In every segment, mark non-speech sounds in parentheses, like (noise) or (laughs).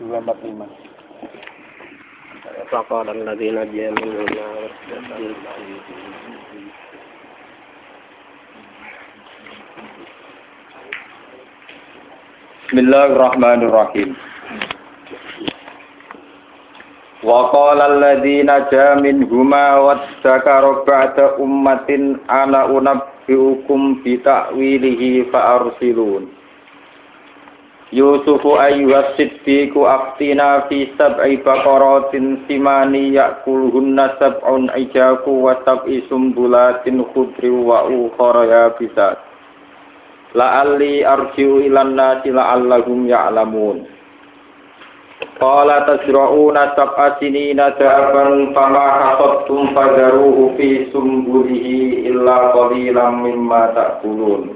dua empat lima فقال الذين نجي منهما Bismillahirrahmanirrahim. Wa qala alladziina ja minhuma waddakara ba'da ummatin ana unabbiukum bi ta'wilihi fa arsilun. Yusufu ayyuhas siddiqu aftina fi sab'i baqaratin simani ya'kuluhunna sab'un ijaku wa sab'i sumbulatin khudri wa ukhra yabisat. la'alli arji'u ilan nasi la'allahum ya'lamun qala tasra'una sab'a sinina da'aban fama hasabtum fadaruhu fi sumbulihi illa qalilan mimma ta'kulun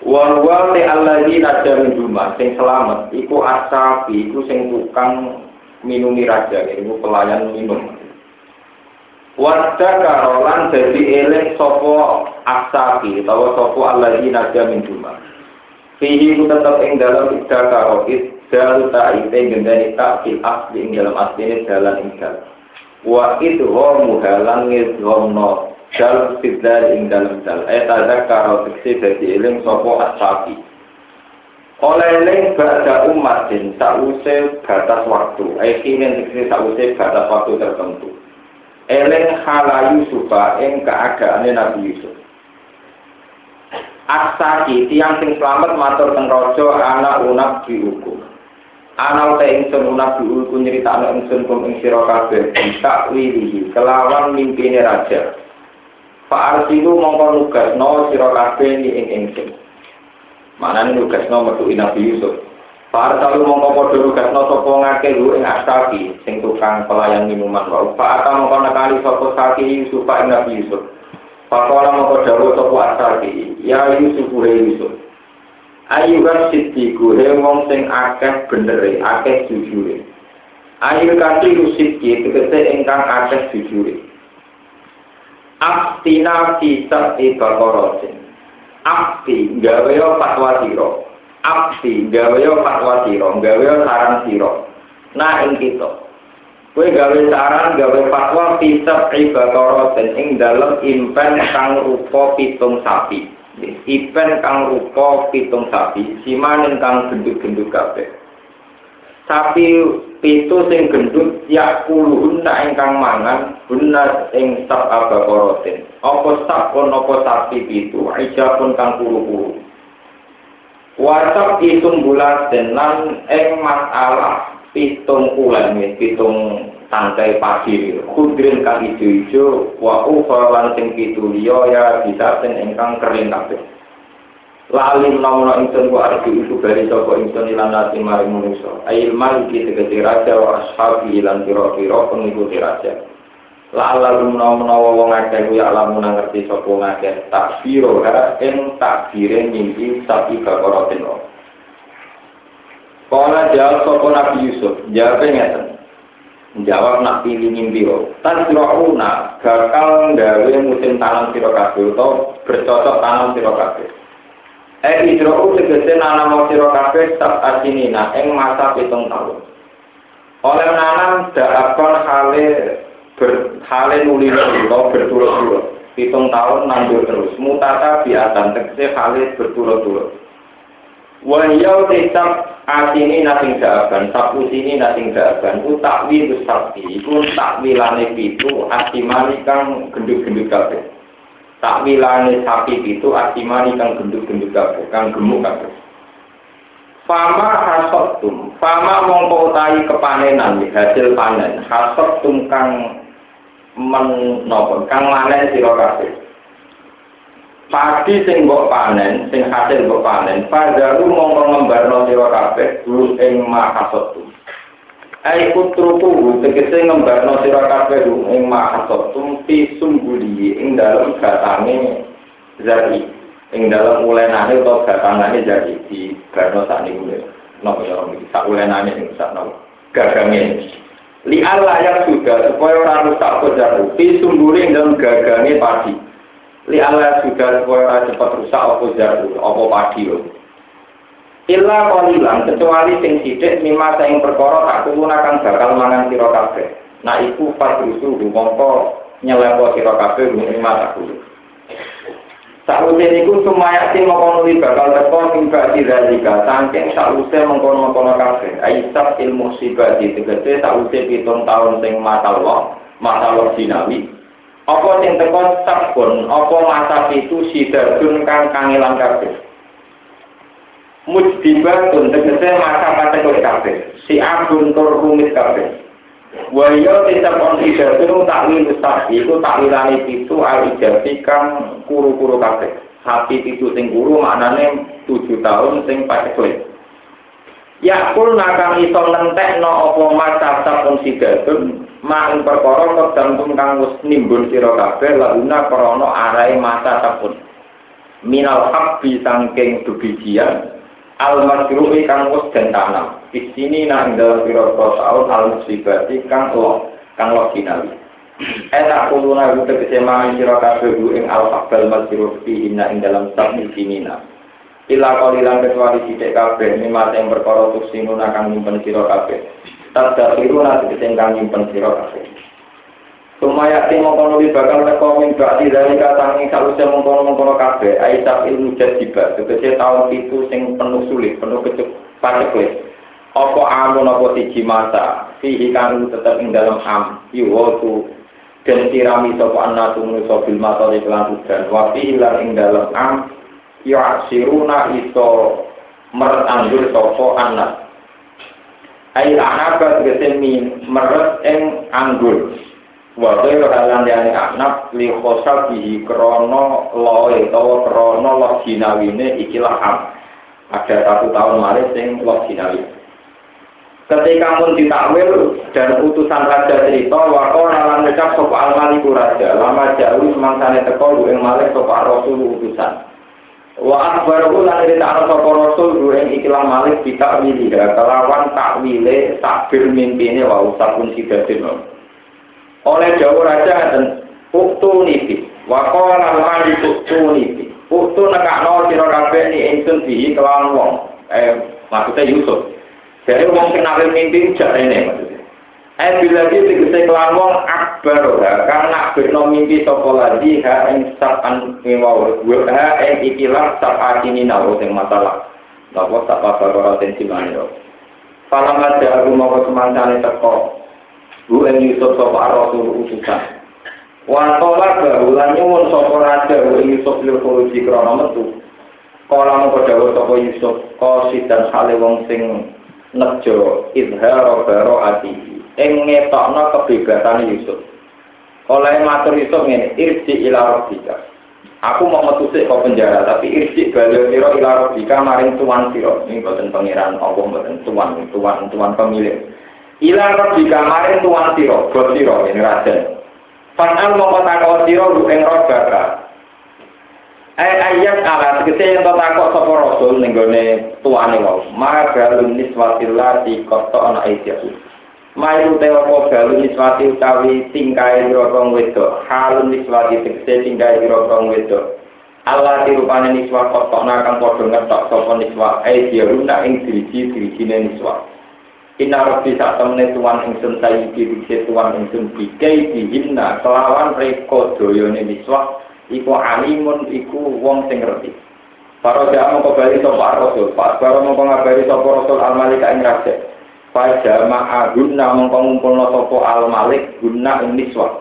Wal wal te allazi nada min rumah sing selamat iku asabi iku sing tukang minumi raja, iku pelayan minum. Wadda karolan jadi eling asabi, atau sopo allazi nada min rumah. Fihi ku tetap ing dalam ida karo dalu tak ite gendani tak fil asli ing dalam asli ini jalan ing dalam. Wa itu homu halan ngizhomno dal fidal ing dalam dal. Eh tadak karo fiksi dari iling sopo asabi. Oleh iling bada umatin sause batas waktu. Eh kini fiksi sause batas waktu tertentu. Eling hala Yusufa ing keadaannya Nabi Yusuf. Asaki tiang sing selamat matur teng raja anak unak diukum. Anak te ingsun unak diukum nyeritakno ingsun kum ing sira kabeh tak wilihi kelawan mimpine raja. Pak Arsilu mongko nugasno sira kabeh ni ing ingsun. Manane nugasno metu Nabi Yusuf. Pak Arsilu mongko padha nugasno sapa ngake lu ing Asaki sing tukang pelayan minuman wae. Pak Ata mongko nekani sapa Saki Yusuf ing Nabi Yusuf. Pakola mau dawa sopo asali, ya Yusuf he Yusuf. Ayu kan siddiku he wong sing akeh benere, akeh jujure. Ayu kati rusidki tegese ingkang akeh jujure. Aftina kisah ibakorotin. Afti gawe fatwa siro. Afti gawe fatwa siro, gawe saran siro. Nah ing kita. Kue gawe saran gawe fatwa pisah ibadoro dan ing dalam impen kang rupa pitung sapi. Impen kang rupa pitung sapi, simanen kang gendut-gendut kabeh. Sapi pitu sing gendut ya puluhun tak ingkang mangan guna ing sab abakorotin. Apa sab pun apa sapi pitu, aja pun kang puluh-puluh. Wasap hitung bulan dan lan ing masalah pitung ulan ya, pitung tangkai padi kudrin kang ijo-ijo wa ukhra lan sing pitu liya ya bisa sing ingkang kering kabeh lalim namono ingsun wa arju itu bari sapa ingsun ilan nasi maring manusa ail maliki tegese raja wa ashabi ilan pira-pira pengikuti raja Lala menawa wong akeh ku ya lamun ngerti sapa ngakeh takbiro ora ing takbire mimpi sapi bakorotin Kala jawab sopo Nabi Yusuf, jawabnya ngeten. Jawab nak pilih mimpi lo. Tan sirauna bakal gawe musim tanam sira utawa bercocok tanam sira. Eh idrou tegese nanam sira kabeh sak asinina ing masa pitung tahun. Oleh nanam dakon hale ber hale nuli lo berturut-turut. Pitung tahun nandur terus. Mutata biatan tegese hale berturut-turut. Wahiyau tetap asini nasing jawaban, sapu sini nasing jawaban, ku takwi ku sakti, ku takwilane pitu asimani kang gendut-gendut kabeh. Takwilane sapi pitu asimani kang gendut-gendut kabeh, kang gemuk kabeh. Fama hasotum, fama mongko utahi kepanenan hasil panen, hasotum kang menopo, kang lanen sira kabeh. padi sing mbok panen, sing hasil mbok panen, padaru mongko ngembarno sira kabeh guru ing mahasatu. Ai putruku tegese ngembarno sira kabeh ing mahasot tumpi sumbuli ing dalem gatange zati ing dalem ulenane utawa gatangane zati di barno sakniku lho. Napa ya iki sak ulenane sing sak napa gagange li Allah yang sudah supaya ora rusak kojaru di sumbuli ing dalem gagange padi. Li Allah sudah supaya ora cepat rusak apa jaru apa padi lho Illa kolilan kecuali sing sithik mima sing perkara tak kuluna kang bakal mangan sira kabeh. Nah iku fadrusu mongko nyelepo sira kabeh mima tak kulo. Sakwise niku sumaya sing mongko nuli bakal teko ing badi dalika saking sakwise mengkono-mengkono kabeh. Aisab ilmu sibati tegese sakwise pitung tahun sing matallah, matallah sinawi. Apa sing teko sabun, apa masa itu sidadun kang kangelan kabeh. Mujdibatun tegese masa kategori kabeh. Si abun tur rumit kabeh. Wa ya tetap on idatun takwil ustaz iku takwilane pitu al ijati kang kuru-kuru kabeh. Sapi pitu sing kuru maknane tujuh tahun sing pakai Ya kul nakang iso nentekno apa masa sabun sidatun mak perkara tergantung kang wis nimbun sira kabeh laguna krana arahe masa sabun minal habbi sangking dubijian al masruhi kang wis den tanam. Di sini nang dalam pira tahun al musibati kang lo kang lo kinawi Eta kuluna ibu tegese mangan sira kabeh ing al faqbal masruh fi inna ing dalam sami sinina. Ila kalilan kecuali sithik kabeh mimate perkara tusinuna kang nyimpen sira kabeh. Tadakiruna tegese kang nyimpen sira kabeh Sumaya ti mongkono bakal teko min bakti dari katangi saluse mongkono-mongkono kabeh Aisyah ilmu jadiba Tegese tahun itu sing penuh sulit, penuh kecuk paceklik Apa amun apa siji masa Fihi kanu tetap ing dalam am Yuhotu Dan sirami sopo anna tumunuso bil matori kelan hujan Wafi ilan ing dalam am Yu'asiruna iso Meret anggur sopo anak Ail anaba min meret ing anggur wa ghairu halan yani anak li khosabihi krana loe utawa krana jinawine ikilah am. Ada satu tahun malah sing lo jinawi. Ketika pun ditakwil dan utusan raja cerita wako nalan ngecap sopa almaliku raja lama jauh semangsane teko ing malih sopa rasul utusan. Wa akbaru lan ditakno sapa rasul ing ikilah malik ditakwili kelawan takwile takbir mimpine wa usapun sidatin oleh jauh raja dan uktu nipi wakola mali uktu nipi. Uktu nekakno sira kabeh ni ingsun bihi kelawan wong. Eh maksudnya Yusuf. Dari wong sing mimpi jarene maksudnya. Eh bila dia tegese kelawan wong akbar karena birno mimpi sapa lagi ha ing sapan ngewaw ha ing ikilah ini nawo sing masalah. Napa sapa perkara sing simane Falam aja aku mau semancane teko Bu en Yusuf sapa Rasul utusan. Wa tola bahulan nyuwun sapa raja Bu Yusuf lil khuruji krana metu. Kala mung sapa Yusuf qasid dan hale wong sing nejo izhar baro ati. Ing ngetokno kebebasan Yusuf. Oleh matur Yusuf ngene, irji ila rabbika. Aku mau metu kok penjara, tapi irji balik sira ila rabbika maring tuan sira. Ini boten pangeran Allah boten tuan, tuan, tuan pemilik. Ila rabbika maring tuan siro, bos siro, ini raja. Fanal mau takok siro lu ing robbaka. Eh ayat ala tegese yang takok sapa rasul ning gone tuane wau. Maka galun niswatillah di koto ana aisyah. Mairu tewa po galun niswati utawi tingkai dirokong wedok. Halun niswati tegese tingkai dirokong wedok. Allah dirupane niswa kotok nakang podo ngetok sapa niswa. Eh dia runa ing diriji-dirijine niswa. Inna rabbi saat temene tuan ingsun sayyidi bikse tuan ingsun bikai dihinna kelawan reko doyone miswah iku alimun iku wong sing ngerti. Para mau kembali sopa rasul, mau ngabari sopa rasul al malik ing raja. Pak jamaah guna mau ngumpul no sopa al malik guna ing miswah.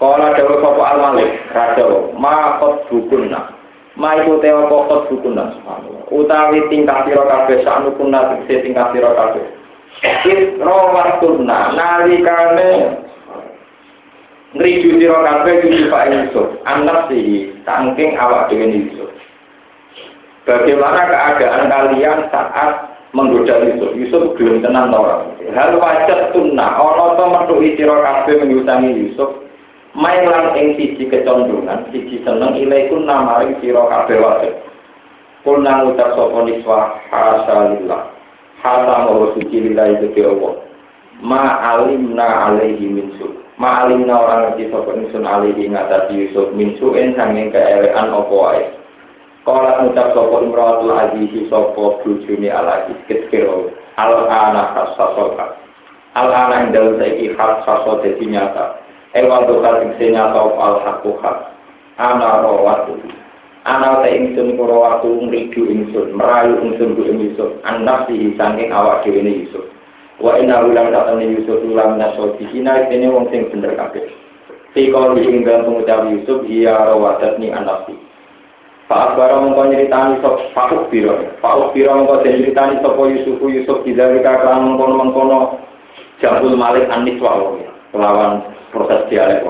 Kala dawa sopa al malik raja, ma kot bukunna. Ma iku tewa kot bukunna. Utawi tingkah siro kabeh sa'nu kunna tingkah siro kabeh. Isro wasturna nalikane ngriju sira kabeh kudu Pak Yusuf, anak sih saking awak dhewe Yusuf. Bagaimana keadaan kalian saat menggoda Yusuf. Yusuf belum tenang orang. Hal wajat sunnah, ono to metu sira Yusuf. Main lang ing siji kecondongan, siji seneng ilaikun namaring sira kabeh wajib. Kulna ngucap sapa hasalillah. Hasa mawa suci lillahi gede Allah. Ma alimna alaihi min su. Ma alimna orang ngerti sapa ingsun alaihi ngatasi Yusuf min su'en sanging keelekan apa wae. Kala ngucap sapa imratul aziz sapa bojone al aziz kira al ana hasasoka. Al ana ing dalem saiki hasaso dadi nyata. Ewa dokal ing nyata al hakuha. Ana rawatu. Ana te ingsun kula waktu ngridu ingsun, merayu ingsun ku Yusuf, anak si saking awak dhewe Yusuf. Wa ulang datang Yusuf ulang nasoti hina ini wong sing bener kabeh. Sikol ing dalam pengucap Yusuf iya rawadatni anak si. Pak Akbar mengkau nyeritani sop Pak Biro, Pak Biro mengkau nyeritani sop Yusuf Yusuf tidak dikatakan mengkono mengkono Jabul Malik Aniswa kelawan proses dialek.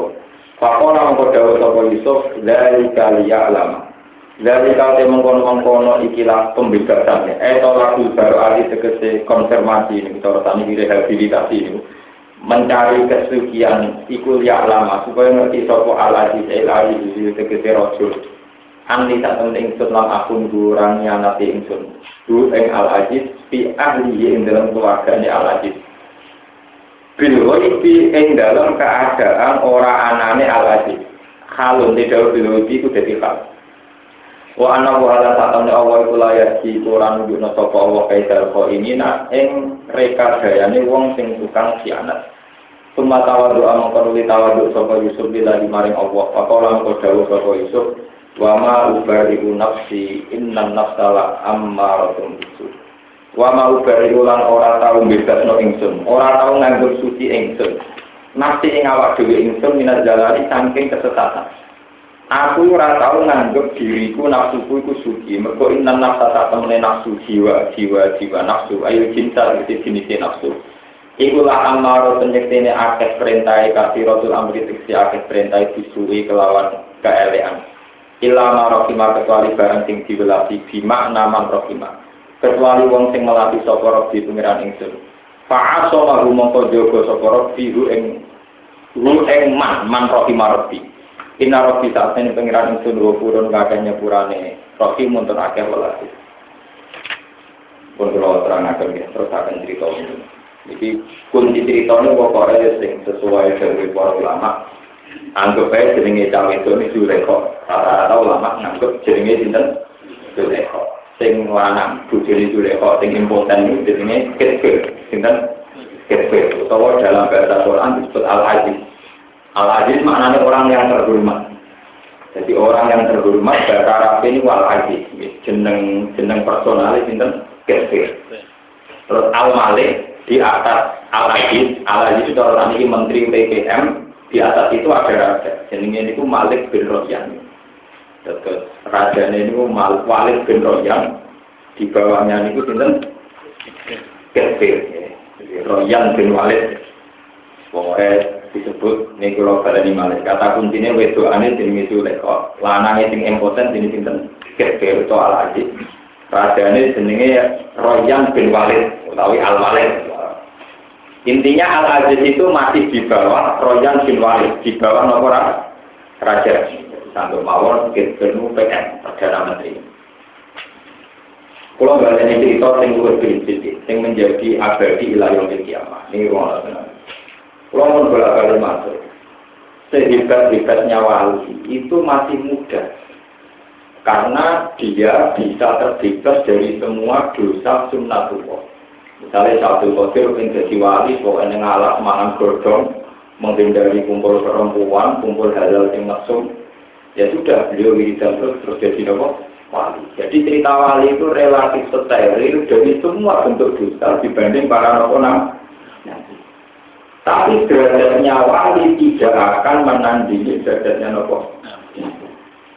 Pak Kona mengkau dawuh sop Yusuf dari kaliya lama. Dari kali mengkono-mengkono ikilah pembebasannya. Eh, lagu baru ali tegese konfirmasi ini, kita tani rehabilitasi ini. Mencari kesucian ikul ya lama, supaya ngerti sopo al-aziz el-ali di tegese rojul. Ani tak temen ingsun lam akun kurang nanti ingsun. Du ing al-aziz, pi ahli ing dalam keluarganya al-aziz. Bil ghaibi ing dalam keadaan ora anane al-aziz. Halun tidak bil itu jadi. Wa anna wa ala ta'ala Allah iku layak di Quran nunjukna sapa Allah kaidal kho ini nak ing reka dayane wong sing tukang khianat. Suma tawadu amang perlu tawadu sapa Yusuf bila maring Allah. Pakola mengko dawuh sapa Yusuf wa ma ubari'u nafsi innan nafsala ammaratun bisu. Wa ma ubari'u lan ora tau bebasno ingsun, ora tau nganggur suci ingsun. Nafsi ing awak dhewe ingsun minat jalani saking kesesatan. Aku ora tau nganggep diriku nafsuku iku suci. Mergo inna nafsa tak temene nafsu jiwa, jiwa, jiwa nafsu. Ayo cinta iki jenis nafsu. Iku lah amaro penyektene akeh perintah kasih rotul amri tiksi akeh perintah disui kelawan keelean. Illa rohima kecuali barang sing diwelasi bima naman rohima. Kecuali wong sing melatih sapa robi pengiran ingsun. Fa'aso lahu mongko jogo sapa robi hu ing ing man man rohima. Inna rofi saat ini pengiran ingsun dua purun kakeknya purane rofi muntur akeh welasi. Pun kalau terang akan ya, terus akan cerita ini. Jadi kunci cerita ini pokoknya sing sesuai dari para ulama. Anggap aja jenenge cawe itu ini Zulekho. Rata-rata ulama nganggap jenenge sinten Zulekho. Sing lanang bujuni Zulekho, sing impoten ini jenenge Ketfir. Sinten Ketfir. Utawa dalam bahasa Quran disebut Al-Aziz. Al-Aziz maknanya orang yang terhormat. Jadi orang yang terhormat bahasa Arab ini wal aziz, jeneng jeneng personalis sinten Kesir. Terus Al Malik di atas Al Aziz, Al Aziz itu orang ini menteri PPM, di atas itu ada raja. Jenengnya itu Malik bin Royan. Terus raja ini Malik Walid bin Royan, di bawahnya itu sinten Kesir. Jadi Royan bin Walid. Pokoknya disebut kalau di malik kata kuncinya wedo ane jadi itu leko lanangnya sing impoten jadi sinten? Itu al aziz rajanya jenenge Royan bin Walid utawi al Walid intinya al aziz itu masih di bawah Royan bin Walid. Di bawah nomor raja. Sampai mawon kekeru PM perdana menteri. Kalau nggak ada cerita yang lebih yang menjadi abadi ilayah kiamat ini ruang kalau bolak balik masuk, sehebat-hebatnya wali itu masih muda. Karena dia bisa terbebas dari semua dosa sunnatullah. Misalnya satu kotir yang jadi wali, pokoknya ngalah mangan godong, menghindari kumpul perempuan, kumpul halal yang masuk. Ya sudah, beliau wiridan terus, terus jadi apa? Wali. Jadi cerita wali itu relatif steril dari semua bentuk dosa dibanding para orang tapi derajatnya wali tidak akan menandingi derajatnya nopo.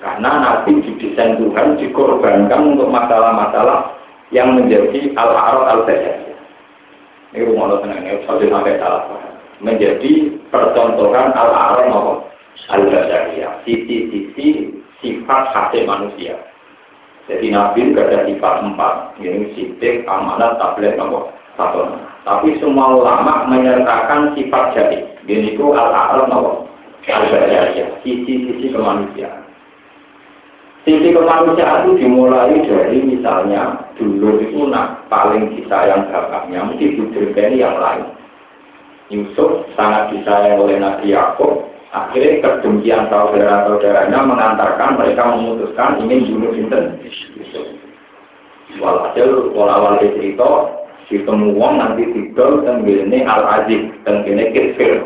Karena Nabi didesain Tuhan dikorbankan untuk masalah-masalah yang menjadi al-arad al-basariyah. Ini rumah lo tenang, ya, sampai sampai salah Menjadi percontohan al-arad nopo al-basariyah. Sisi-sisi sifat hati manusia. Jadi Nabi ada sifat empat, ini sidik, amanat, tablet, apa? Satu. Tapi semua ulama menyertakan sifat jadi. Ini itu al-a'lam, apa? Al-Bajariyah, sisi-sisi kemanusiaan. Sisi kemanusiaan itu dimulai dari misalnya dulu itu nak paling disayang bapaknya, mesti ini yang lain. Yusuf sangat disayang oleh Nabi Yakub, Akhirnya kedengkian saudara-saudaranya mengantarkan mereka memutuskan ingin bunuh Sinten. Walhasil walau cerita ditemu uang nanti tidur dan gini al aziz dan gini kecil.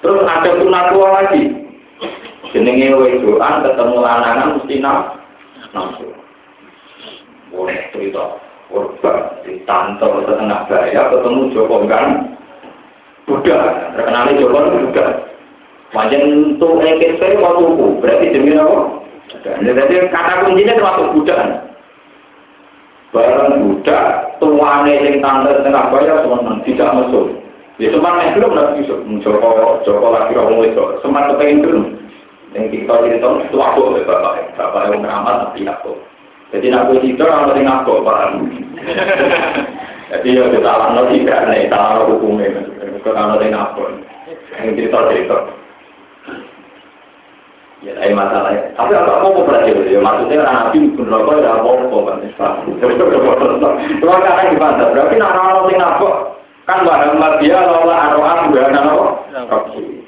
Terus ada tunatua lagi. Jenenge wedoan ketemu lanangan mesti nafsu. Boleh cerita korban ditantau setengah bayar ketemu Joko kan Buddha terkenal Joko Buddha Wajan untuk EKP waktu tuku, berarti demi apa? Jadi kata kuncinya termasuk budak. Barang budak, tuane yang tante tengah bayar semua tidak masuk. Ya semua yang belum nanti bisa. Joko Joko lagi orang itu, semua kepengen belum. Yang kita cerita itu aku bapak, bapak yang beramal tapi aku. Jadi aku itu orang yang aku paham. Jadi ya kita alam tidak nih, salah hukumnya. Kalau yang aku, yang cerita cerita. Ya, tapi masalahnya. Tapi apa mau berarti ya? Maksudnya orang nabi pun rokok ya apa-apa kan Islam. Cuma karena gimana? Berarti sing nabok kan dia lola aroan bukan apa?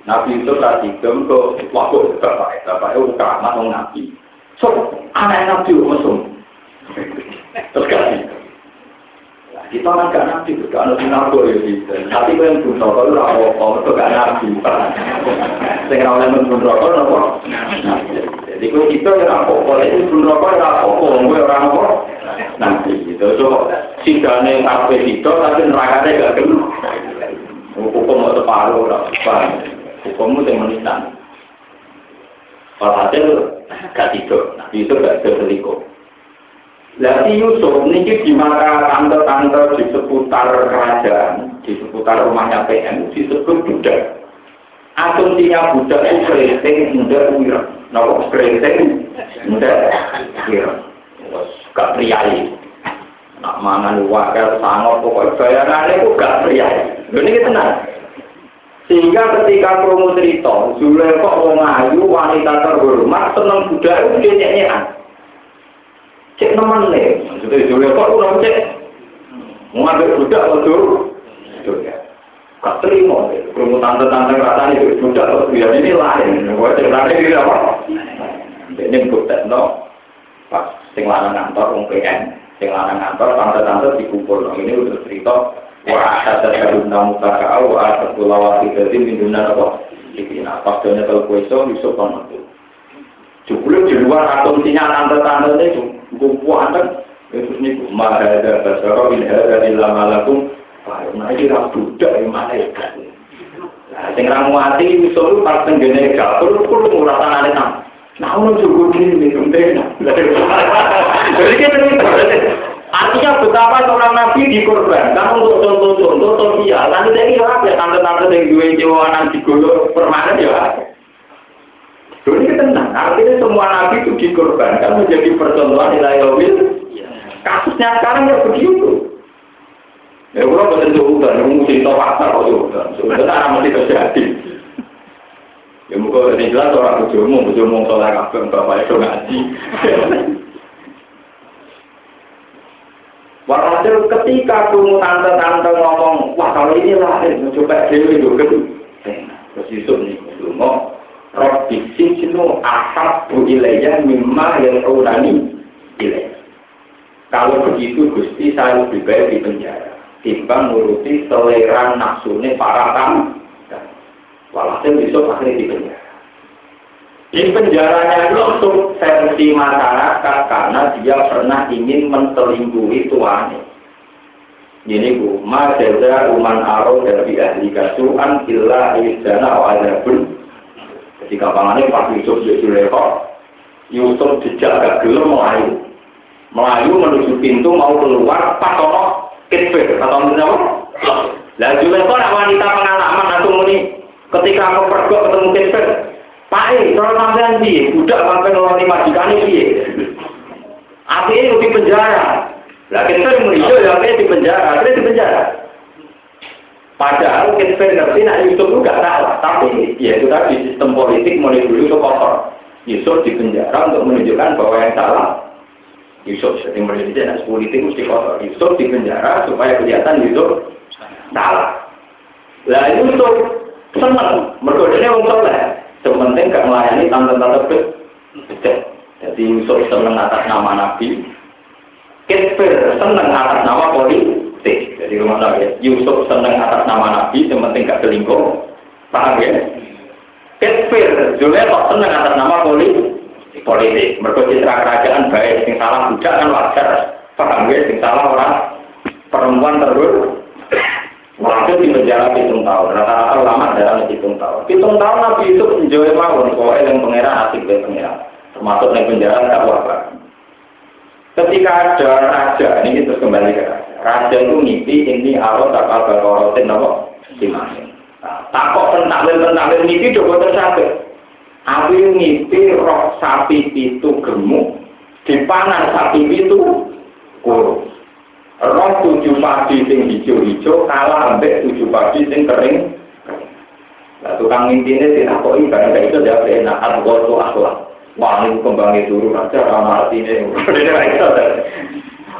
Nabi itu tadi gem ke waktu bapak bapak itu orang nabi. So anak nabi musuh. Terus kasih. Kita kan gak nabi, gak ada sinarko ya bisa. Tapi kalau yang pun rokok itu apa-apa, itu gak nabi. Saya oleh pun rokok, apa? Jadi kalau kita yang apa-apa, itu pun rokok, ya apa-apa, gue orang apa? Nanti gitu. So, sidane kafe itu, tapi nerakanya gak kena. Hukum mau separuh, hukum itu yang menisan. Walhasil, gak tidur. Nabi itu gak selingkuh. Lati Yusuf ini di mata tante-tante di seputar kerajaan, di seputar rumahnya PM disebut budak. Asumsinya budak itu keriting, muda, wira. Nama keriting, muda, wira. Gak priayi. Nak mangan wakil sangat pokoknya bayangannya itu gak priayi. Ini tenang. Sehingga ketika promo cerita, Zulekho wong ayu wanita terhormat seneng budak itu dia nyanyian. Cek nemen nih, maksudnya dulu kok udah cek. Mau ambil budak atau ya. Gak terima, kerumuh tante-tante rasanya itu budak atau biar ini lain. Gue cek lain ini apa? Ini bukti no. Pas sing lanang kantor, wong PN, sing lanang kantor, tante-tante dikumpul. Ini udah cerita. Wah, ada karun namu kakak, wah, ada pulawati dari minuman apa? Jadi, nah, pas doanya kalau kueso, Yusuf kan itu. Jumlah di luar asumsinya tante-tante itu Kuku anak itu nih mahada basaro in hada illa malakum Nah ini rak budak yang malaikat. Nah, sing hati usul pas tenggene dapur kudu nguratan ane nang. Nah, ono cukup ini teh. Jadi kita ini Artinya betapa seorang nabi dikorbankan untuk contoh-contoh sosial. Nanti kira ya tante-tante yang dua jiwa digolok permanen ya. Jadi tenang, artinya semua nabi itu dikorbankan menjadi percontohan nilai mobil. Kasusnya sekarang ya begitu. Ya kalau juga, yang mesti tahu pasar kok juga. Sebenarnya masih terjadi. Ya muka ini jelas orang bujumu, bujumu soal kabel, bapak itu ngaji. Walhasil ketika kamu tante-tante ngomong, wah kalau ini lahir, coba dewi juga. Terus Yusuf nih, ngomong, Rabbi sijnu ahabbu ilayya mimma yang urani ilayya. Kalau begitu Gusti saya lebih baik di penjara. Timbang nuruti selera nafsunya para tamu. Walhasil besok akhirnya di penjara. Di penjaranya untuk versi masyarakat karena dia pernah ingin menselingkuhi tuannya. Ini bu, ma jaza uman aro dari ahli kasuan illa izdana wa adabun di kampangannya Pak Yusuf di Suleko, Yusuf dijaga gelem melayu. Melayu menuju pintu mau keluar, pas ono kitbir, atau apa? Lah Suleko nak wanita pengalaman atau muni ketika aku pergi ketemu kitbir, Pak E, kalau sampean piye? Budak sampai ngeloni majikan piye? Akhirnya di penjara. Lah kita merijo ya akhirnya di penjara, akhirnya di penjara. Padahal ngerti nak Yusuf itu gak salah, tapi ya itu tadi sistem politik mulai dulu itu kotor. Yusuf di penjara untuk menunjukkan bahwa yang salah Yusuf jadi menunjukkan politik mesti kotor. Yusuf di penjara supaya kelihatan Yusuf salah. Lah Yusuf seneng, ini orang soleh. Sementing gak melayani tante-tante betul. Jadi Yusuf seneng atas nama Nabi, Kitfir seneng atas nama politik. Jadi rumah ya, Yusuf seneng atas nama Nabi, sementing gak selingkuh. Paham ya? Kitfir, Zulekho seneng atas nama politik. politik. Mereka citra kerajaan baik, yang salah budak kan wajar. Paham ya, yang salah orang perempuan terus Walhasil di penjara hitung tahun, rata-rata lama dalam hitung tahun. Hitung tahun Nabi itu menjauh mawon, pokoknya yang pengeran asik dari pengeran. Termasuk yang penjara tak wabah. Ketika ada raja, ini kita kembali ke raja. Itu mimpi ini arot tak apa korotin apa simasin. Nah, takut pentaklil pentaklil mimpi coba tersabit. Aku mimpi roh sapi itu gemuk, dipanan sapi itu kurus. Roh tujuh padi sing hijau-hijau kalah ambek tujuh padi sing kering. Nah, tukang mimpi ini tidak kok karena itu dia enak aku tuh akhlak. Wah ini kembangnya turun aja ramah hati ini.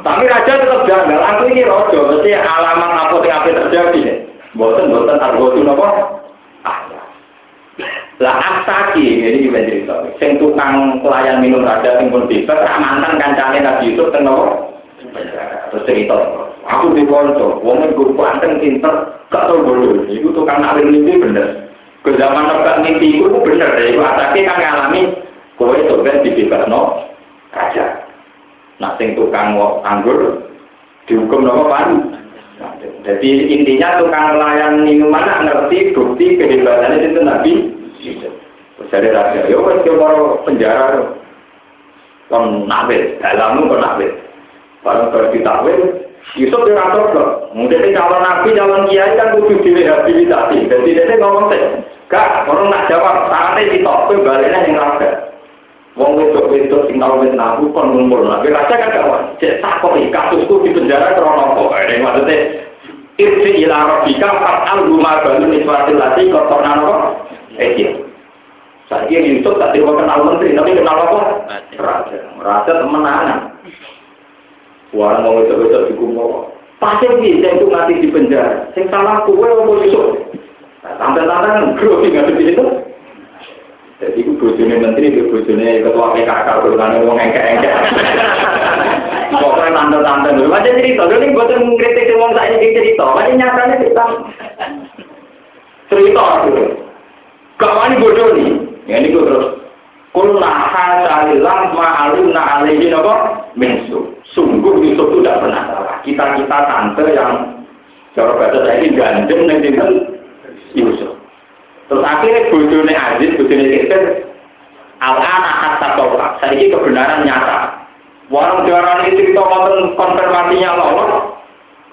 Tapi raja tetap janggal. Aku ini rojo, mesti alamat apa yang apa terjadi nih. Boten argo itu. Ah, lah Asaki ini juga cerita. Sing tukang pelayan minum raja sing pun bebas, mantan kancane Nabi Yusuf ten nopo. Terus cerita, aku di konco, wong gue kuanteng pinter, gak tau bodoh. Iku tukang alim mimpi bener. Ke zaman nebak mimpi itu bener. Iku asake kan ngalami, kowe itu kan dibebas no raja. Nah, sing tukang anggur dihukum nopo pan. Jadi intinya tukang layan minuman ngerti bukti kehebatannya itu nabi. Dari raja, yo wes penjara kon nabe, dalammu kon nabe. Barang baru ditakwil, Yusuf diratur loh. Mungkin calon nabi, calon kiai kan kudu direhabilitasi. Jadi dia ngomong sih, gak, orang nak jawab, saatnya ditok, gue baliknya yang raga. Wong wedok wedok sing tau wis nabu kon ngumpul. Nabi raja kan gak wae. Cek takok kasusku di penjara krono apa. Ini maksudnya Irsi ila rabbika fat'al guma banu niswatil lati kotorna apa? Eh Saya Yusuf tadi mau kenal menteri, tapi kenal apa? Raja. Raja temenan. Wah, mau wedok-wedok dikumpo. Pasti bisa itu mati di penjara. Sing salah kue apa Yusuf? Nah, tante-tante grogi nggak di situ. Jadi itu bojone menteri, itu bojone ketua PKK, urutannya ngomong engke-engke. Pokoknya tante-tante dulu. Macam cerita, dulu ini buatan mengkritik ngomong saya ini cerita. Macam nyatanya kita cerita dulu. Kawan bodoh nih. Ya ini gue terus. Kulna hasalilah ma'aluna alaihi nopo minsu. Sungguh Yusuf itu tidak pernah salah. Kita-kita tante yang cara bahasa saya ini gandeng dengan Yusuf. Terus akhirnya bojone Aziz, bojone Kisir, al-anak hatta tolak. Saya ini kebenaran nyata. Warung jualan itu konten konfirmasinya lolos.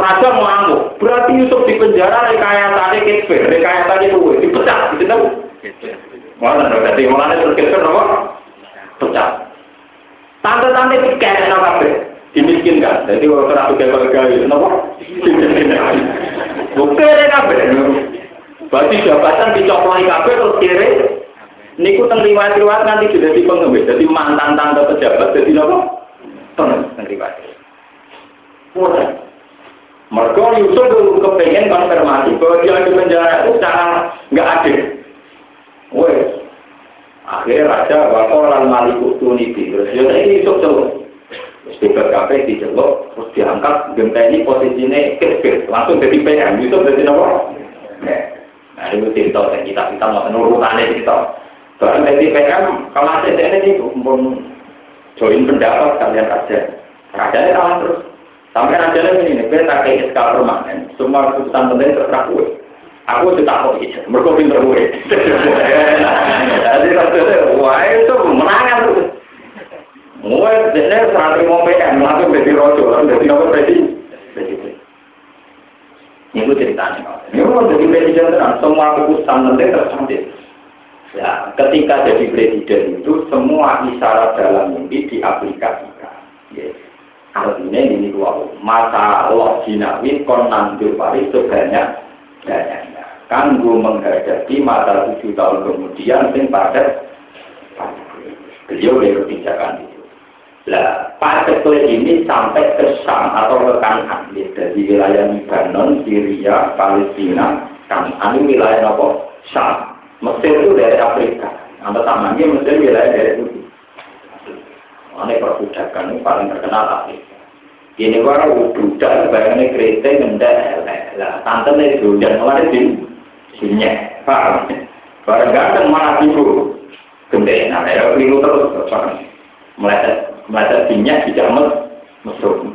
Raja mengamuk. Berarti Yusuf di penjara rekayatannya Kisir, rekayatannya gue dipecat, gitu tahu? Mana berarti mulanya terus Kisir apa? Pecat. Tante-tante dikeret no kabeh. Dimiskinkan. Jadi waktu aku gagal-gagal, kenapa? Dimiskinkan. Bukti kabeh. Berarti jabatan dicoploi kabeh terus kiri. Niku teng riwayat-riwayat nanti sudah di pengemis. Jadi mantan tante pejabat jadi apa? Pengemis teng riwayat. Mulai. Mereka Yusuf dulu kepengen konfirmasi bahwa dia di penjara itu secara nggak adil. Wes. Akhirnya raja wakolan maliku tuniti. Terus dia ini Yusuf coba. Speaker kafe dicelok, terus diangkat, genteni posisinya kecil, langsung jadi PM. Yusuf jadi apa? Nah, itu cerita yang kita kita mau nurutannya cerita. Soalnya dari PM, kalau ada ini pun join pendapat kalian raja. Rajanya kalah terus. Sampai rajanya ini, gue tak kayak skala permanen. Semua keputusan penting terserah gue. Aku sudah tahu itu, mereka pinter gue. Jadi rajanya, wah itu menangan tuh. Gue jadi saat mau PM, langsung jadi rojo, jadi apa presiden. Ini ceritanya. Ini mau jadi presiden terang, semua keputusan penting tercantik. Ya, ketika jadi presiden itu semua isyarat dalam mimpi diaplikasikan. Ya. Artinya ini dua masa Allah jinawi kon nandur pari sebanyak banyaknya. Kanggo menghadapi masa tujuh tahun kemudian sing padat beliau berkebijakan itu. Lah, padat ini sampai ke Sam atau ke Kanan, dari wilayah Libanon, Syria, Palestina, Kanan ini wilayah apa? Sam. Mesir itu dari Afrika. Atau tamannya Mesir wilayah dari itu. Ini perbudakan ini paling terkenal Afrika. Ini baru budak bayangnya kereta ngendak lah tante nih dan malah di sini paham barang ganteng malah ibu gede nah ya keliru terus meleset meleset minyak jamet mesuk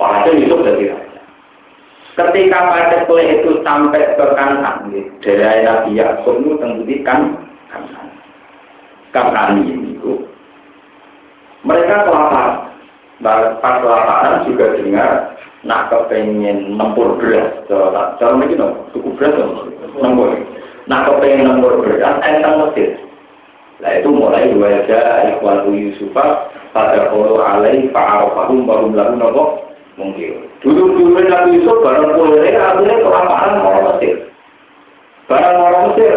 walhasil itu dari ketika pada kue itu sampai ke kanan dari Nabi Yakub itu tentu kan kanan ini mereka kelaparan. Pas kelaparan juga dengar nak kepengen nempur beras cara dong cukup beras nempur. Nak kepengen nempur beras entang mesir lah itu mulai dua aja ikhwatu Yusufa pada kalau alai fa'arofahum barum lalu nopo mungkin dulu dulu Nabi Yusuf barang boleh artinya kelaparan orang Mesir barang orang Mesir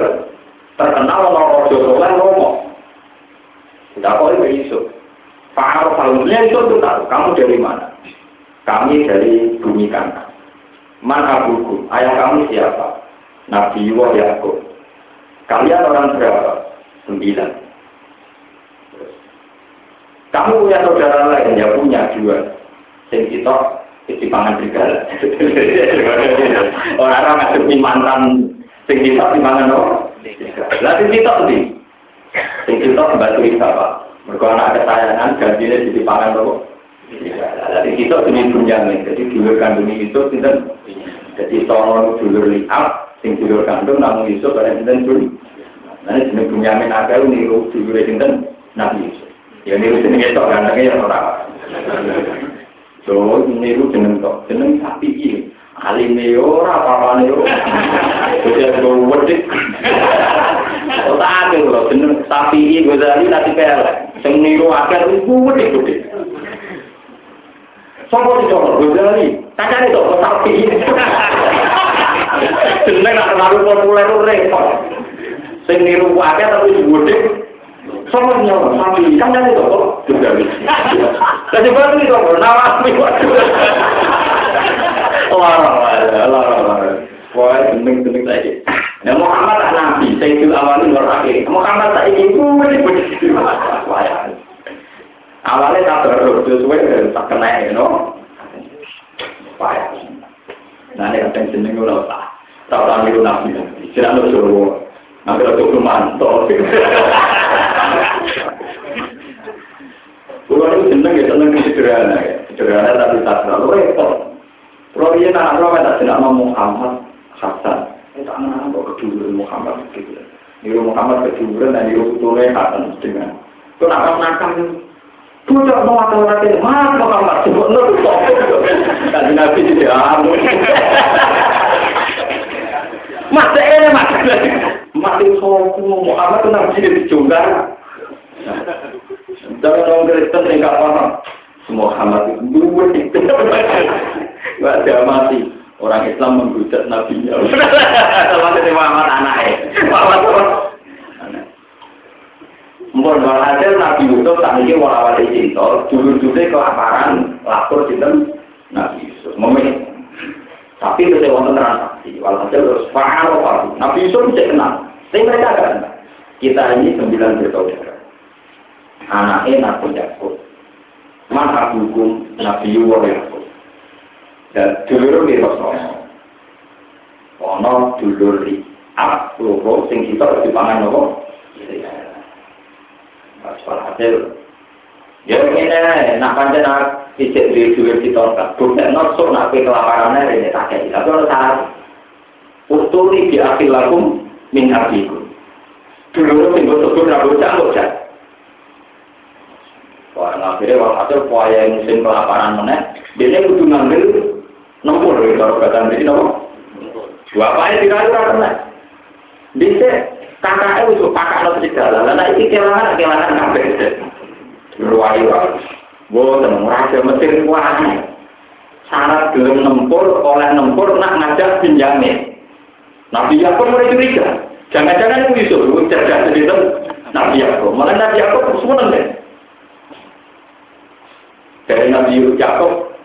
terkenal orang Jodoh ngomong tidak boleh Yusuf Pak Arafahumnya itu tahu, kamu dari mana? Kami dari bumi kanan. Mana buku? Ayah kamu siapa? Nabi Yuwa Yakub. Kalian orang berapa? Sembilan. Kamu punya saudara lain? Ya punya dua. Sing kita (laughs) di pangan serigala. Orang-orang ngasih mantan sing kita di pangan no. Lalu kita sendiri. Sing kita batu Pak. Mereka anak kesayangan gantinya jadi pangan loh. Jadi kita ini bunyamin. Jadi dulur kandung itu tidak. Jadi tolong dulur liap, sing dulur kandung namun itu pada sinten dulu. Nanti jenis bunyamin akal niru dulur sinten nabi Yusuf. Ya niru jenis itu anaknya yang orang. So niru jeneng tok, jeneng sapi ini. Alime ora apa-apane yo. Wis yo wedhik. Ora ake lho jeneng sapi iki Ghazali nanti pelek. Sing niru akeh iku wedhik-wedhik. Sopo sing coba Ghazali? Kancane tok sapi. Jeneng nak terlalu populer repot. Sing niru akeh tapi wedhik. Sopo nyawa sapi? Kancane tok Ghazali. Lah coba iki tok nawasi. Lara, lara, lara. Wah, geneng-geneng saja. Nah, Muhammad tak nabi, saya itu awalnya luar akhir. Muhammad tak ingin boleh begitu. Awalnya tak baru, sesuai tak kena, you know. Payah. Nah, ini kadang jeneng lu tak. Tak tahu itu nabi. Lu tuh mantap. Kulo itu jeneng ya seneng sederhana ya. Sederhana tapi tak terlalu repot. Kalau dia tak tahu tak tidak mau Muhammad Hasan, itu anak anak keduduran Muhammad gitu. Niru Muhammad keduduran dan niru putulnya Hasan dengan. Itu nakal nakal Tuh mau atau nanti mas Muhammad sebut nol Tadi nabi tidak amun. Mas ini mas. (laughs) Mati soku Muhammad itu nabi jadi juga. Jangan orang Kristen tinggal paham. Muhammad itu dua itu. (laughs) Gak mati. Orang Islam menghujat nabinya. Sama itu Muhammad anaknya. Muhammad anak. Mungkin hasil Nabi Yusuf tak ini warawali cinta, dulu-dulu kelaparan, lapor cinta Nabi Yusuf. Tapi itu saya wonten transaksi. Walhasil terus fa'al Nabi Yusuf bisa kenal. Tapi mereka kan. Kita ini sembilan bersaudara. Anaknya Nabi Yakub. Mana hukum Nabi Yakub. Dan dulur di Rasulullah. Ono dulur di Ab, loro, sing kita di pangan nopo. Mas hasil. Ya ini, nak pancen nak ijek di dulur kita kan. Bukan nosok nak kelaparannya ini tak kayak. Tapi ono saat. Usturi di akhir lakum min abikum. Dulur sing betul-betul rambut cambuk Wah, akhirnya walhasil kuaya musim kelaparan meneh, dia kudu ngambil Nempur ya kalau kata ini nopo. Bapaknya tidak ada kena. Bisa kakaknya itu kakak lo segala. Lalu itu kelangan kelangan kabeh. Ruwai ruwai. Boten, raja Mesir kuat. Syarat gelem nempur, oleh nempur, nak ngajak Benyamin. Nabi Yakub mulai curiga. Jangan-jangan itu Yusuf, itu cerdas Nabi Yakub. Malah Nabi Yakub semua deh. Dari Nabi Yakub,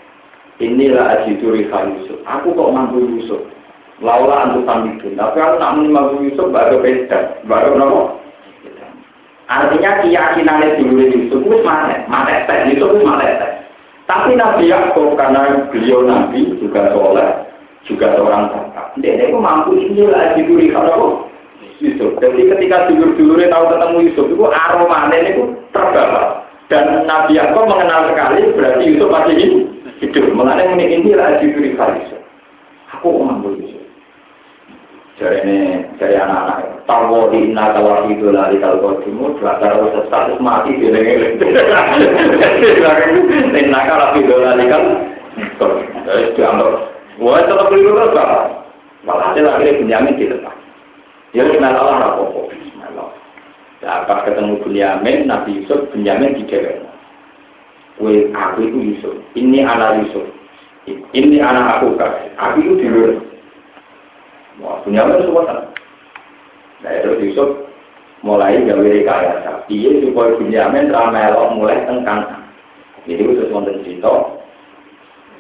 inilah ajiduri Yusuf. Aku kok mampu Yusuf. Laula antu pamitin. Tapi aku tak mampu Yusuf baru beda. Baru nopo. Artinya keyakinan dulu itu mana? Mana tes? Yusuf itu mana tes? Tapi Nabi Yakub karena beliau Nabi juga soleh, juga seorang bapak. Dia itu mampu inilah ajiduri kalau Yusuf. Jadi ketika dulur-dulurnya tahu ketemu Yusuf itu aromanya itu terbawa. Dan Nabi Yakub mengenal sekali berarti Yusuf masih hidup. Mengenai ini inilah diberi Yusuf. Aku mampu Yusuf. Jadi ini dari anak-anak. Tahu di inna kalau itu lari kalau kau timur, kalau status mati (laughs) di lengan. Inna kalau itu lari kalau jadi dianggap. Wah tetap beli terus Malah hasil akhirnya Benyamin di depan. Ya kenal Allah rapopo. Bismillah. Nah, pas ketemu Bunyamin, Nabi Yusuf, Bunyamin di cewek. Kue aku itu Yusuf. Ini anak Yusuf. Ini anak aku kan. Aku itu di luar. Wah, Bunyamin itu semua Nah, itu Yusuf mulai gawe rekayasa. Iya supaya Bunyamin ramelok mulai tengkang. Jadi itu sesuatu cerita.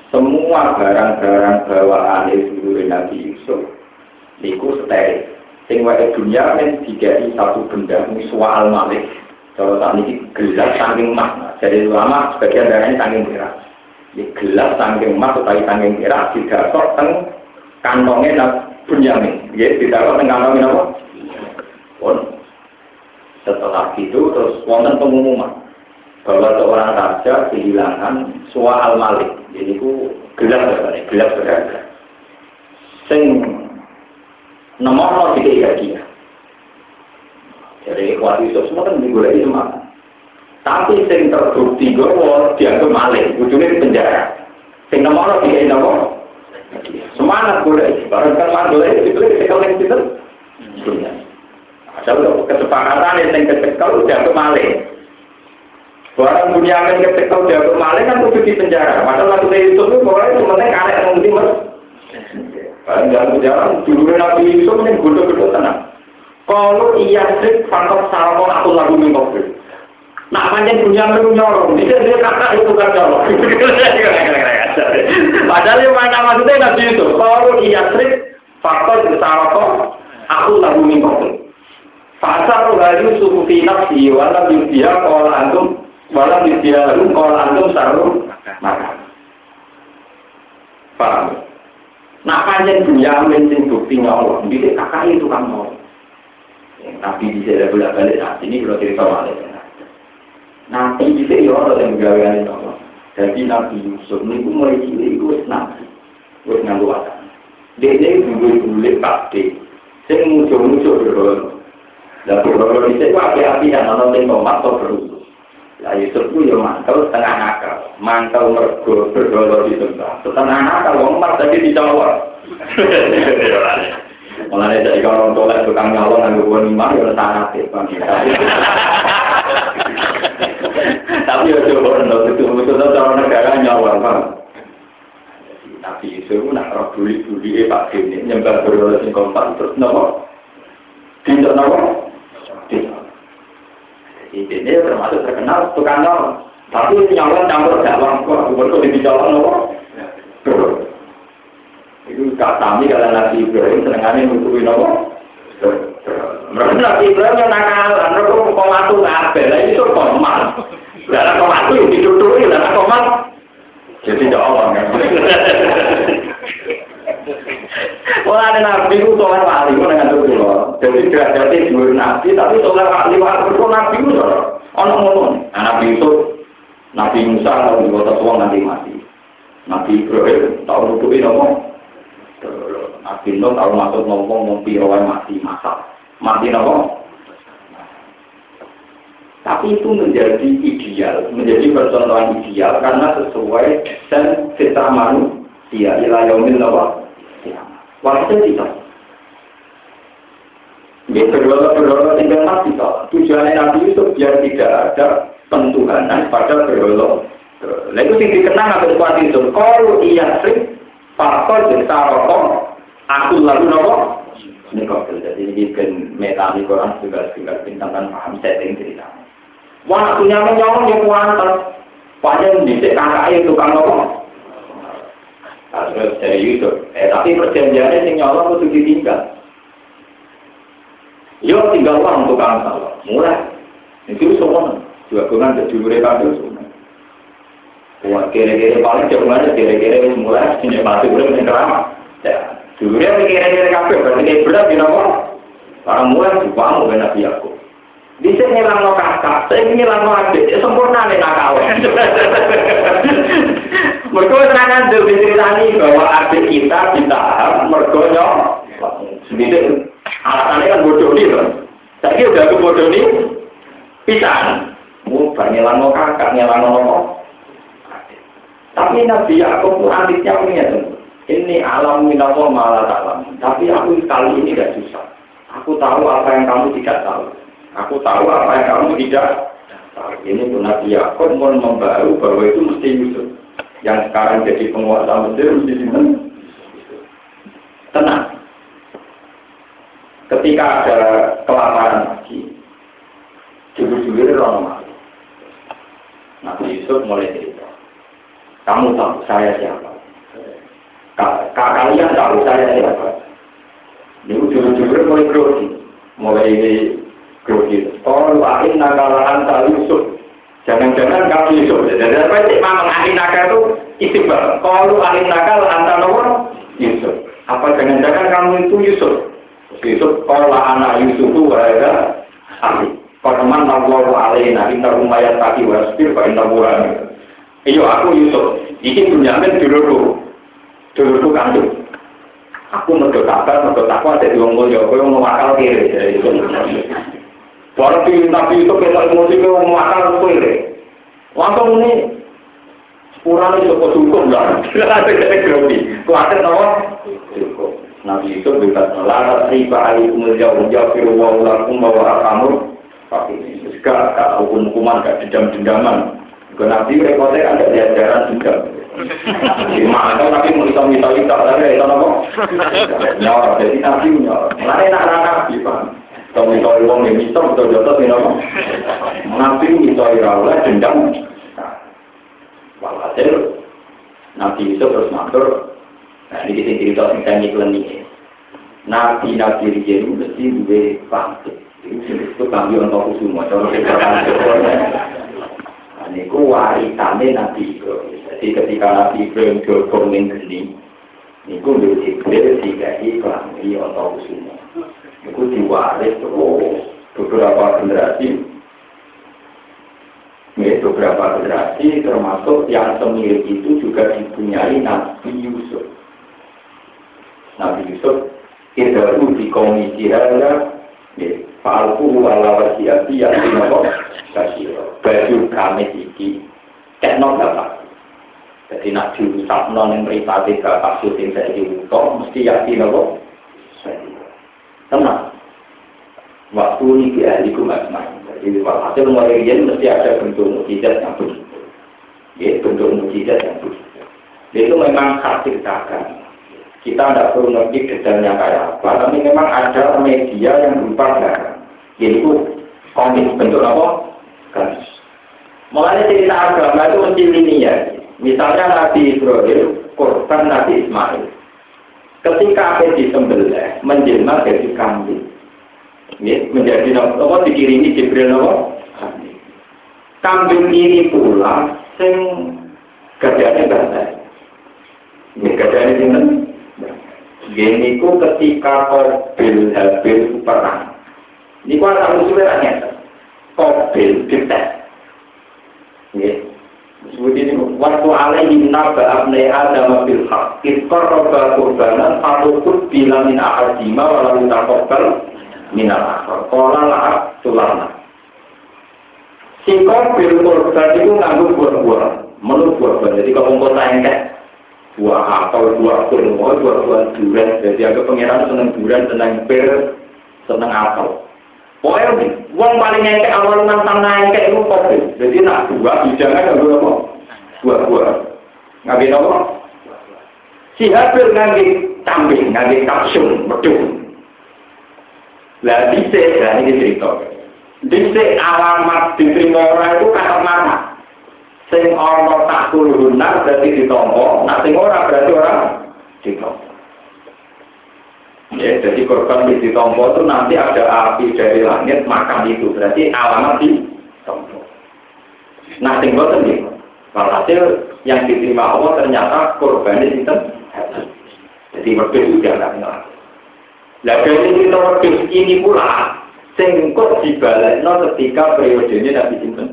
Semua barang-barang bawaan itu Nabi Yusuf. Niku steril sing wae dunia men satu benda miswa al malik kalau saat ini gelap saking emas jadi ulama sebagian dari ini saking merah ini gelap saking emas utawi saking merah tidak kok teng kantongnya bunyamin ya tidak kok teng kantongnya apa? Pun. Setelah itu terus wonten pengumuman. Bahwa seorang raja kehilangan suwa al malik. Jadi itu gelap gelap berharga sing nomor tiga tiga dia. Jadi kuat itu semua kan digulai semua. Tapi sing terbukti gowo dianggap maling, ujungnya di penjara. Sing nomor tiga nomor semangat boleh, barang kan mantul itu itu sekal yang itu. Asal kesepakatan yang kecekal dianggap maling. Barang punya yang kecekal dianggap maling kan kudu di penjara. Padahal waktu itu itu boleh cuma karek mungkin mas. Barang jalan, dulu Nabi Yusuf ini bodoh-bodoh tenang. Kalau iya sih, faktor salmon aku lagu minggu Nah, panjang punya menu nyolong, dia dia kakak itu kan (laughs) Padahal yang mana maksudnya Nabi Yusuf, kalau iya sih, faktor salmon aku lagu minggu Pasar lalu suku finak si wala dia kalau antum wala dia kalau antum sarum maka. Paham? Nak panjang Bunyamin sing bukti Allah, bisa kakak itu kan mau. Nabi bisa bolak balik saat ini kalau cerita balik. Nanti bisa ya orang yang Allah. Jadi Nabi Yusuf ini mulai cilik itu wis nabi, wis nganggo wakan. Dia ini dulu dulu pasti, saya muncul-muncul berdoa. Dan berdoa di sini api-api dan nonton tomat atau berusaha. Lah Yusuf itu ya mantel setengah nakal, mantel mergo berdolor di tempat. Setengah nakal, wong mas tadi dijawab. Mulanya dari kalau tolak tukang nyalon yang gue nimah ya sangat ya, Tapi ya coba untuk itu betul cara negara nyawar bang. Tapi Yusuf nak roh buli-buli eh pak ini nyembah berdolor sing kompak terus nopo. Tidak nopo. Ini termasuk terkenal tukang nyolong. Tapi nyolong campur dalam kok, betul di jalan nopo. Itu kami kalau Nabi Ibrahim senengannya nutupi nopo. Mereka Nabi Ibrahim yang nakalan, mereka kok matu kabel, lah itu komat. Lah kok matu yang ditutupi, lah komat. Jadi jawab kan. (laughs) Wah ada nabi itu soal wali itu dengan itu loh. Jadi derajatnya dua nabi, tapi soal wali wali itu nabi itu loh. Ono ngono. Nah, nabi itu Nabi Musa kalau di kota tua nanti mati. Nabi Ibrahim tahu nutupi nopo. Nabi Nuh tahu masuk nopo rawan mati masak. Mati nopo. Tapi itu menjadi ideal, menjadi percontohan ideal karena sesuai dan fitrah manusia. Ila yaumil nopo. Waktu tidak. Ini berdoa-berdoa tinggal nabi Tujuannya nabi itu biar tidak ada pentuhanan pada berdoa Lalu sing dikenang atau kuat itu. Kalau iya sih, faktor jadi rokok, aku lalu nopo. Ini kok jadi ini kan metali Quran juga juga bintang kan paham setting cerita. Wah, punya menyolong yang kuantar. Padahal di kakak itu tukang nopo. Terus dari Yusuf. Eh, tapi perjanjiannya sing nyolong itu ditinggal. Yo tinggal uang tukang salah. Mulai. Itu semua. Juga gunaan jadi mereka itu semua. Kira-kira paling jawabannya kira-kira mulai ini masih belum yang. Ya, dulu dia kira-kira kafe berarti dia berat di nama. Para mulai juga mau Nabi aku. Di sini ngilang kakak, saya ngilang no adik, ya sempurna nih nakal. (laughs) Mereka serangan dulu diceritani bahwa adik kita ditahan, mereka nyok. Sedikit alasannya kan bodoh nih loh. Saya udah ke bodoh nih, pisan. Mau ngilang no kakak, ngilang no tapi Nabi Yakub adiknya punya ini alam minawo malah alam. Tapi aku kali ini tidak susah. Aku tahu apa yang kamu tidak tahu. Aku tahu apa yang kamu tidak tahu. Ini pun Nabi Yakub mau membaru bahwa itu mesti Yusuf. Yang sekarang jadi penguasa Mesir mesti simpan. Tenang. Ketika ada kelaparan lagi, jujur-jujur orang Nabi Yusuf mulai cerita. Kamu tahu saya siapa? Kalian tahu saya siapa? Ini ujung-ujungnya mulai grogi. Mulai grogi. Kalau akhir nakalahan tak Yusuf. Jangan-jangan kamu Yusuf. Jadi apa sih memang akhir nakal itu istiqbal. Kalau akhir nakal antara nomor Yusuf. Apa jangan-jangan kamu itu Yusuf? Yusuf kalau anak Yusuf itu ada ahli. Paman Allah alaina inna rumayat tadi wasbir fa inna Iya aku Yusuf. Iki Bunyamin dulurku. Dulurku kandung. Aku mergo kabar, mergo takwa dadi wong mulya, kowe wong akal kiri. Baru di Nabi Yusuf kita emosi ke wong akal kiri. Langsung ini Kurang itu hukum lah. Ada kita grogi. Kuatir nawa. Nabi Yusuf bebas melarat riba alaikum jauh jauh firu wa ulakum bawa kamu. Tapi ini juga hukum-hukuman gak dendam-dendaman. Nabi repotnya ada di ajaran juga. Gimana tapi mau hitam hitam hitam lagi itu apa? Nyawa jadi Nabi nyawa. Lain nak Nabi pak. Kalau misalnya uang yang hitam betul ini apa? Nabi misalnya oleh dendam. Walhasil Nabi itu terus matur. Nah ini kita cerita tentang ini. Nabi Nabi itu mesti dua pangkat. Itu kami untuk semua. Kalau kita niku warisane Nabi Ibrahim. Jadi ketika Nabi Ibrahim dogong ning geni, niku lho Jibril dikai klambi atau semua. Niku diwaris terus beberapa generasi. Ya, beberapa generasi termasuk yang semirip itu juga dipunyai Nabi Yusuf. Nabi Yusuf tidak di komisi raya Falku ala wasiati yang dinopo kasiro. Baju kami iki tekno dapat. Jadi nak diusap non yang meripati ke kasus yang saya diutok, mesti yakin nopo. Tenang. Waktu ini di ahliku main. Jadi walhasil mulai mesti ada bentuk mujizat yang begitu. Ya, bentuk mujizat yang begitu. Itu memang khas ceritakan. Kita tidak perlu ngerti detailnya kayak apa, tapi memang ada media yang berupa barang yaitu komik bentuk apa? Kan. Mulanya cerita agama itu mesti linear. Misalnya Nabi Ibrahim, korban Nabi Ismail. Ketika apa disembelih, menjelma jadi kambing. Ya, menjadi apa dikirimi Jibril apa? Kambing ini pula sing gajahnya gajah. Ini gajahnya sini. Gini ku ketika Qabil Habil perang. Ini kok ada musuhnya hanya Kobil, kita. Ya. Seperti ini, waktu alaihi naba abnai adam bil haq, iskor roba kurbanan, fatukut bila min ahadima, walau minta kokal, minal akhar. Kola la'ab tulana. Si kobil kurban itu nganggur buah-buah, menurut buah-buah. Jadi kalau mau tanya buah apel, buah kurma, buah buah durian. Jadi aku pengiran seneng durian, seneng pir, seneng apel. Pokoknya uang paling ngekek awal nantang ngekek itu kopi. Jadi nak dua bijangan yang dua apa? buah-buah. Ngangge apa? Si Habil ngangge kambing, ngangge kapsul, medung. Lah dise, lah ini cerita. Dise alamat diterima orang itu kata mana? Sing ana tak kulunan berarti ditompo, nak sing ora berarti orang ditompo. Ya, jadi korban di ditompo itu nanti ada api dari langit makan itu, berarti alamat di tompo. Nah, boten nggih. Walhasil yang diterima Allah ternyata korban itu Jadi wedhus itu dianggap ngelak. Nah, dari kita wedhus ini pula sengkot dibalekno ketika periodenya Nabi Sinten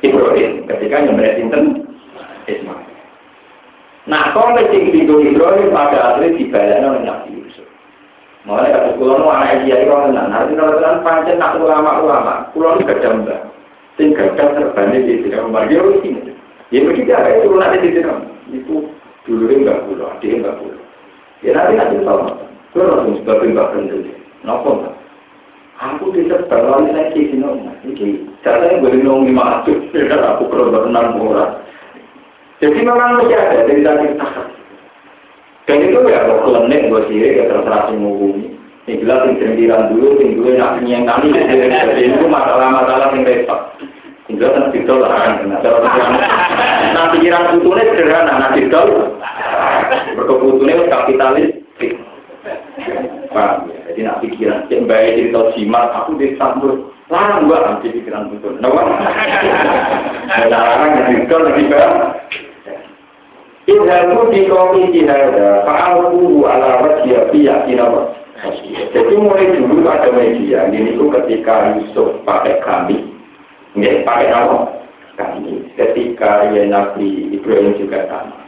Ibrahim ketika nyembelih Sinten Ismail. Nah, kalau sing Ibrahim pada akhirnya dibalekno Nabi. Mulai kata kulo nu anak dia itu orang tenan. Nanti kalau tenan pancen nak ulama ulama, kulo nu gak mbak. Sing gagah terbanding di sini rumah dia harus ini. Ya begitu ada nanti di sini. Itu dulu enggak kulo, dia enggak kulo. Ya nanti nanti sama. Kulo langsung sebabin mbak kendali. Nopo Aku bisa terlalu saya di sini. Ini caranya gue minum lima ratus. (laughs) Aku perlu berenang murah. Jadi memang masih ada dari tadi dan itu ya kalau klenik gue sih ya terserah sih ngomong. Yang jelas yang cendiran dulu, yang dulu yang yang kami jadi itu masalah-masalah yang repot. Jelas kan lah kan. Nah pikiran putune sederhana, nah didol. Berkeputune kapitalis. Paham ya? Jadi nak pikiran, yang baik cerita simak, aku disambut. Larang gua nanti pikiran. Kenapa? Nah, larang yang didol lagi bang. Idhaku di kopi jihada, fa'alku ala wajia biya kinawa. Jadi mulai dulu ada media, ini itu ketika Yusuf pakai kami, nggak pakai nama kami. Ketika ya Nabi Ibrahim juga sama.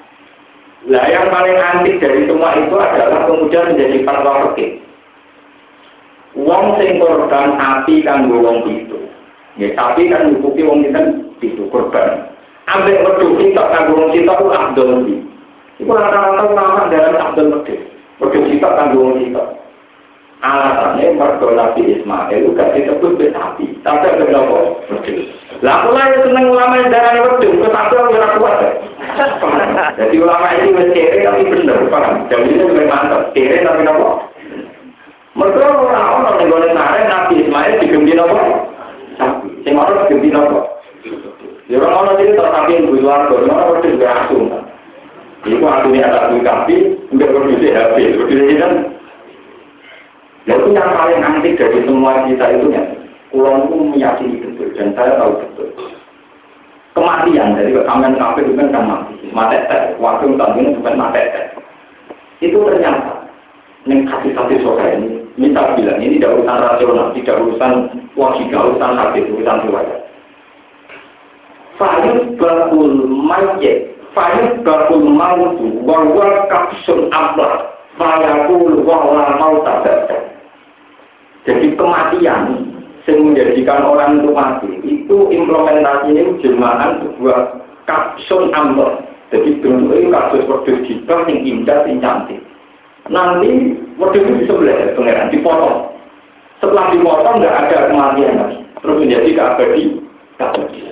Lah yang paling antik dari semua itu adalah kemudian menjadi fatwa fikih. Wong sing korban api kan wong itu. Ya, tapi kan nyukupi wong itu korban ambek wedhus sitok kanggo sitok ku abdul di. Iku rata-rata ulama dalam abdul wedhus. Wedhus sitok kanggo sitok. Alasannya mergo Nabi Ismail gak disebut besapi, tapi ada berapa. Lah aku lah seneng ulama yang darahnya wedhus, tetapi aku ora kuat. Jadi ulama ini kere tapi bener, paham? Jadi ini lebih mantap, kere tapi nopo? Mereka orang-orang yang golek Nabi Ismail digembi nopo? Sapi. Sing orang digembi nopo? Ya orang orang ini tapi yang luar luar, orang orang juga asum. Iku artinya ada duit kapi, untuk produksi HP, produksi kan. Ya itu yang paling antik dari semua kita itu ya. Kulon itu meyakini betul dan saya tahu betul. Kematian dari kekamen kafe itu kan mati, mati tek, waktu tanggung bukan mati. Itu ternyata yang kasih-kasih soka ini, misal bilang ini tidak urusan rasional, tidak urusan wajib, urusan hati, urusan riwayat. Fayus bakul mayit, fayus bakul mautu, warwa kapsun ablah, fayakul wala mau tabata. Jadi kematian yang menjadikan orang itu mati, itu implementasinya jemaah sebuah kapsun amber. Jadi bentuknya kasus wedus kita yang indah, yang cantik. Nanti wedus itu sebelah pengeran dipotong. Setelah dipotong nggak ada kematian lagi, terus menjadi keabadi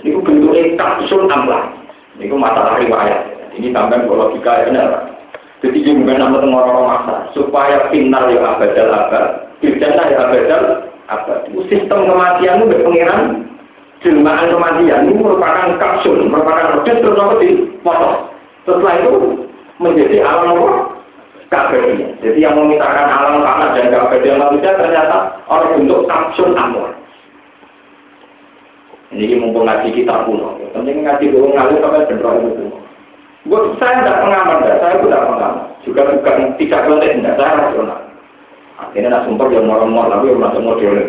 ini bentuknya kapsul amplah. Ini masalah riwayat. Ini tambah logika ya benar. Jadi yang bukan nama orang masa supaya final ya abadal abad, firjana ya abadal abad. Sistem kematian itu pengiran jelmaan kematian ini merupakan kapsul, merupakan rodet terus apa dipotong. Setelah itu menjadi alam apa? Kabelnya. Jadi yang memisahkan alam tanah dan kabel manusia ternyata orang bentuk kapsul amor. Ini mumpung ngaji kita kuno. Penting ngaji dulu ngaji sampai benar itu. Gue saya tidak pengaman, saya tidak pengaman. Juga bukan tidak boleh, tidak saya rasional. Akhirnya nak sumpah yang orang-orang tapi yang masuk modern.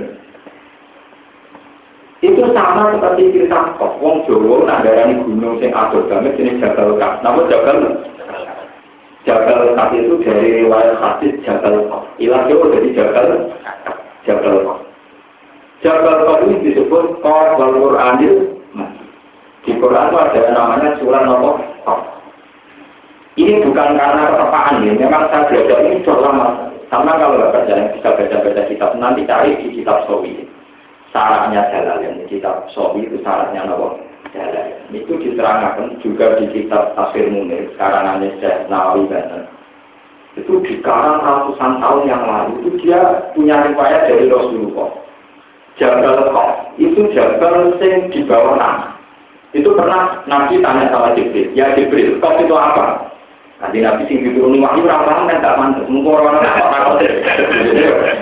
Itu sama seperti cerita kok. Wong Jawa nagarani gunung sing atur banget jenis Jabal Kak. Nama Jabal Jabal Kak itu dari riwayat hadis Jabal Kak. Ilah Jawa dari Jabal Jabal Kak. Jabal Qadir disebut Qor wal Qur'anil Di Quran itu ada namanya surah nomor Ini bukan karena ketepaan ya, memang saya belajar ini sudah lama. Sama kalau nggak baca yang bisa baca-baca kitab, nanti cari di kitab Sowi. Syaratnya jalan yang kitab Sowi itu syaratnya nomor Itu diterangkan juga di kitab Tafsir Munir, karangannya Syekh Nawawi Banten. Itu di karang ratusan tahun yang lalu, itu dia punya riwayat dari Rasulullah. Jabal Kof, itu jabal yang di bawah tanah. Itu pernah Nabi tanya sama Jibril, ya Jibril, Kof itu apa? Nanti Nabi sing dituruni wahyu ora kan gak mantes. Mengko ora ana apa takut.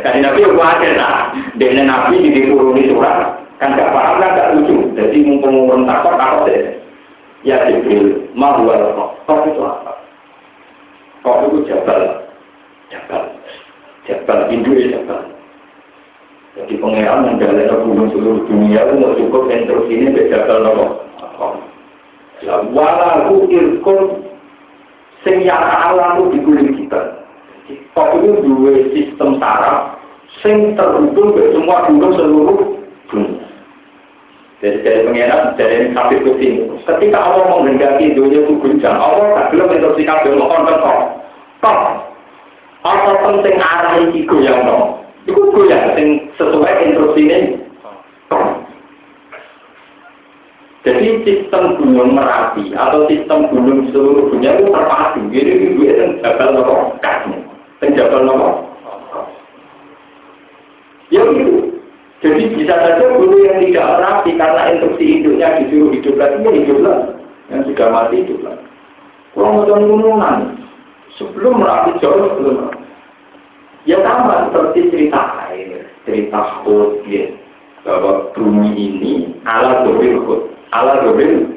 Kan Nabi yo kuwatir nah. Dene Nabi dituruni surat kan gak paham kan gak lucu. Jadi mumpung umur takut takut deh. Ya Jibril, mau wal kok itu apa? Kok itu jabal. Jabal. Jabal Hindu ya jabal. Jadi pangeran menjalani gunung seluruh dunia itu mau cukup instruksi ini jabal nopo. Ya walau irkun sing yang alam itu diguling kita. Kok itu dua sistem saraf sing terhubung ke semua gunung seluruh dunia. Jadi dari pengiran, dari kafir kucing. Ketika Allah menghendaki dunia itu guncang, Allah tak belum instruksi kafir kok. Kok, apa penting arah ini goyang no? Itu goyang, sing sesuai instruksi ini. Jadi sistem gunung Merapi atau sistem gunung seluruh dunia itu terpadu. Jadi itu yang jabal kasnya, yang jabal nopo. Ya gitu. Jadi bisa saja gunung yang tidak merapi karena instruksi hidupnya disuruh hidup lagi, ya hidup lagi. Yang sudah mati hidup lagi. Kurang macam gunungan. Sebelum merapi jauh sebelum merapi. Ya sama seperti cerita air, cerita hut, ya. Bahwa bumi ini ala dobil hut ala dobel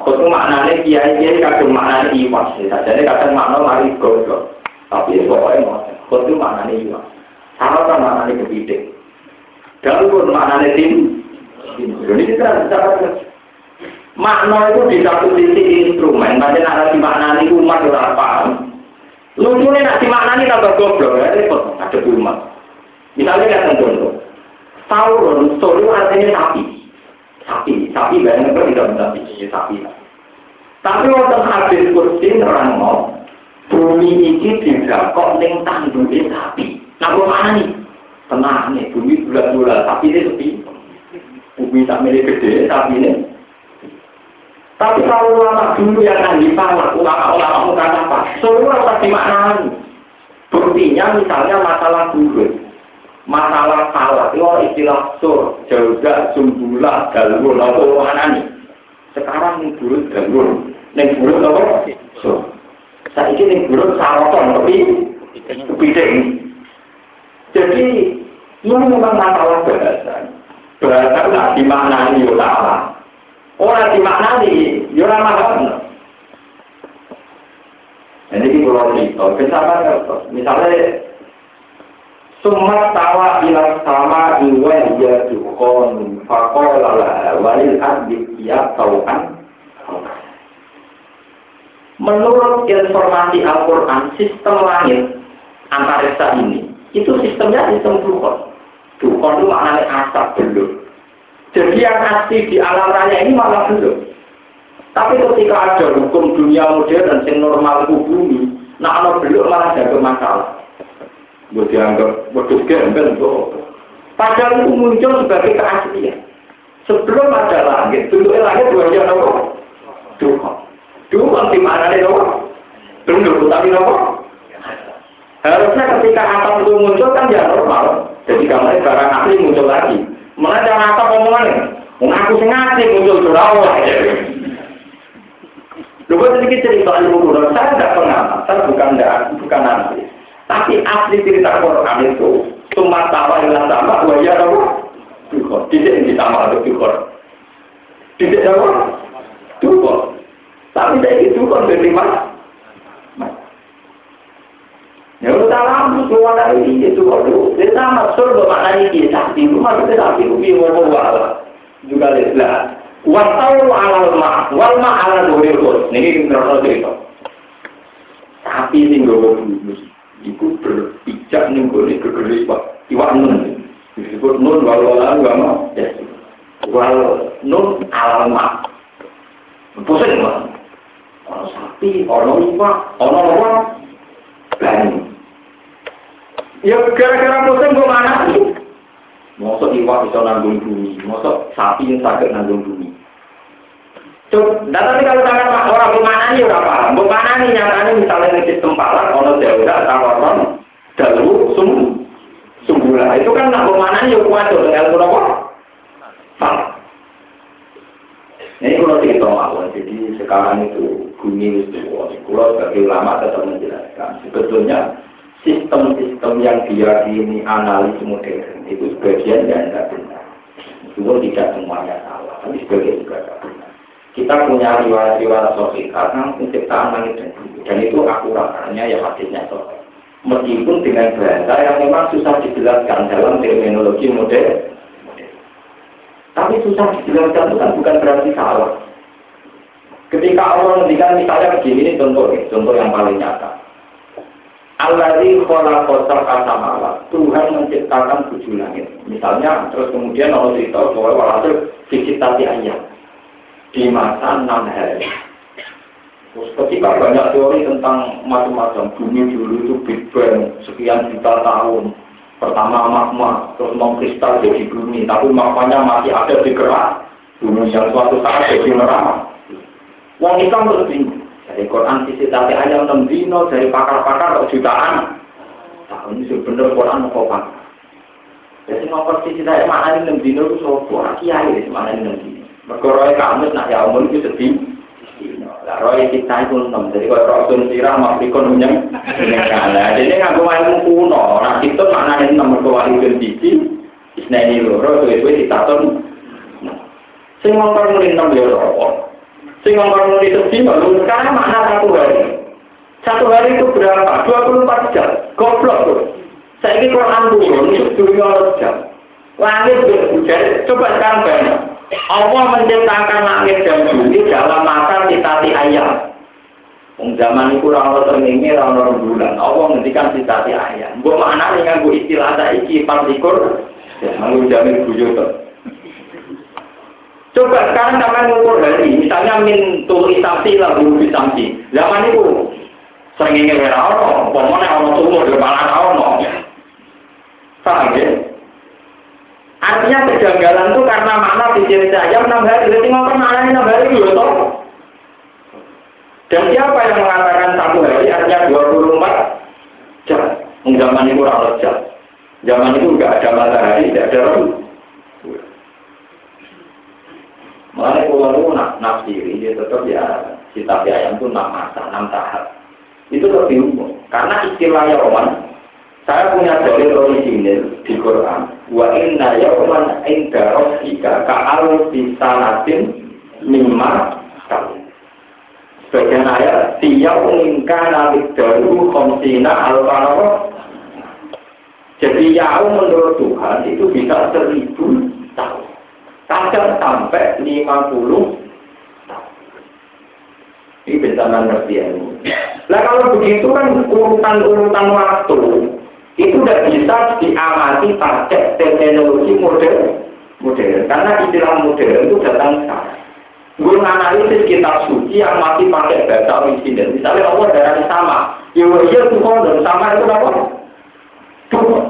Kutu maknanya kiai kiai kadang maknanya iwas, jadi kadang makna mari goblok. Tapi pokoknya mau, kutu maknanya iwas. Sama kan maknanya kepiting. Dan pun maknanya tim. Ini kita bisa Makna itu di satu sisi instrumen, macam ada di maknanya umat orang. Lucunya nak dimaknani tambah goblok, ya repot, ada umat. Misalnya kan contoh, Sauron, Sauron artinya sapi sapi, sapi banyak kan tidak bikin sapi. Tapi waktu habis kursi nerangno, bumi ini tidak kok neng tanduknya sapi. Nah, mana nih? Tenang nih, bumi bulat-bulat, tapi ini sepi. Bumi tak milik gede, tapi ini. Tapi kalau ulama dulu yang ahli falak, ulama-ulama apa? Semua pasti maknani. Buktinya misalnya masalah buruk masalah salah itu istilah sur jauh sumbulah galur apa mana nih sekarang nih buruk galur nih buruk apa? Sur. Saya ini nih buruk saroton tapi kepiting jadi ini memang masalah bahasa. Bahasa nggak dimaknani ulama orang dimaknani ya orang mahal ini kalau cerita, misalnya Sumat tawa ila sama iwa ya dukon fakola lah walil abdi ya taukan. Menurut informasi Al-Quran, sistem langit antariksa ini, itu sistemnya sistem dukon. Dukon itu maknanya asap belum. Jadi yang asli di alam raya ini malah belum. Tapi ketika ada hukum dunia modern yang normal bumi, nah kalau belum malah ada masalah. Gue dianggap wedus gembel tuh. Padahal itu muncul sebagai keaslian. Sebelum ada langit, bentuknya langit dua jam nopo. Dua di mana nih nopo? Belum tapi nopo. Harusnya ketika atap itu muncul kan ya normal. Jadi kamarnya barang asli muncul lagi. Mana jangan atap omongannya. Mengaku sengaja muncul surawah. Lu sedikit cerita ilmu saya tidak pernah, saya bukan bukan nanti. Tapi asli cerita Quran itu cuma tawa yang sama wajah apa? Dukor. Tidak di sama atau dukor. Tidak apa? Dukor. Tapi saya itu dari mana? Ya salam keluar dari itu kalau dia sama surga maknanya dia sakti itu maksudnya sakti itu bingung wala juga lihat wasau alal ma wal ma ala doril ini kita cerita tapi tinggal bulu Iku berpijak nih gue gegeri pak iwak nun. Disebut nun walau lalu gak Ya. Walau nun alamat. Pusing pak. Ono sapi, ono iwak, ono apa? Berani. Ya gara-gara pusing gue mana? Mosok iwak bisa nanggung bumi, mosok sapi yang sakit nanggung bumi. Cuk, nah, tapi kalau sangat orang bermana ini udah paham. Bermana ini nyatanya misalnya di sistem palak, kalau darurat, tawaran, dalu, sum, sumbulah. Itu kan nak bermana ini kuat tuh dengan ilmu apa? Palak. Ini kalau cerita mawon, jadi sekarang itu bumi itu, kalau sebagai ulama tetap menjelaskan. Sebetulnya sistem-sistem yang diyakini analis modern itu sebagian yang tidak benar. Itu tidak semuanya salah, tapi sebagian juga tidak benar. Kita punya riwayat-riwayat sahih karena penciptaan langit dan bumi dan itu akurat karena ya hadisnya sahih. Meskipun dengan bahasa yang memang susah dijelaskan dalam terminologi modern. Tapi susah dijelaskan itu kan bukan berarti salah. Ketika Allah ngendikan misalnya begini, ini contoh, contoh yang paling nyata. Alladzi khalaqa sab'a samawat. Tuhan menciptakan tujuh langit. Misalnya terus kemudian Allah cerita bahwa walhasil tadi ayat di masa enam hari. Terus ketika banyak teori tentang macam-macam, bumi dulu itu Big Bang, sekian juta tahun. Pertama magma, terus kristal jadi bumi, tapi magmanya masih ada di gerak. Bumi yang suatu saat jadi neraka. Wong Islam terus bingung. Dari Quran sisi tapi ayam enam dino, dari pakar-pakar kok jutaan. Nah, ini sebenarnya Quran mau. Jadi nomor sisi saya mana ini enam dino itu sopo, kiai mana ini enam dino. Mereka kamus nak ya umur itu sedih. Lah roy kita itu enam, jadi kalau rasul sirah makrikon menyang. Nah, jadi ngaku main kuno, nah itu mana ini enam mereka wali dan biji. Isna ini loro, itu itu ditaton. Sing muni enam ya. Sing ngomong muni sedih, lalu sekarang mana satu hari? Satu hari itu berapa? 24 jam. Goblok tuh. Saya ini Quran turun, itu dunia jam. Langit berhujan, coba sekarang. Allah menciptakan langit dan bumi dalam masa titati ayam. zaman itu orang termingi, orang bulan. Allah menghentikan titati ayam. Gue mana dengan gue istilah iki empat likur, lalu jamin bujur Coba sekarang sampai ngukur hari, misalnya min tuli samsi lah bulu samsi. Zaman itu sering ingin orang, pokoknya orang sumur di malah orang. Paham ya? Artinya kejanggalan itu karena makna pikir saya enam hari. Jadi ngomong makna enam hari itu toh. Dan siapa yang mengatakan satu hari artinya 24 jam? Zaman itu orang jam. Zaman itu enggak ada matahari, tidak ada rembulan. Mengenai pulau itu nak nafsiri, dia tetap ya kita ayam itu enam masa, enam tahap. Itu lebih umum. Karena istilahnya Roman, saya punya dalil orisinil di Quran. Wa inna yawman inda rabbika ka'al bisanatin mimma. Sebagian ayat, tiyau ingkana daru khomsina alfanowo. Jadi yau menurut Tuhan itu bisa seribu. Kadang sampai lima puluh tahun. Ini bisa ngerti ya. Nah kalau begitu kan urutan-urutan waktu itu tidak bisa diamati pakai teknologi modern modern karena istilah modern itu datang sekarang gue menganalisis kitab suci yang masih pakai bahasa orisinil misalnya Allah darah sama ya iya dan sama itu apa? Tuhan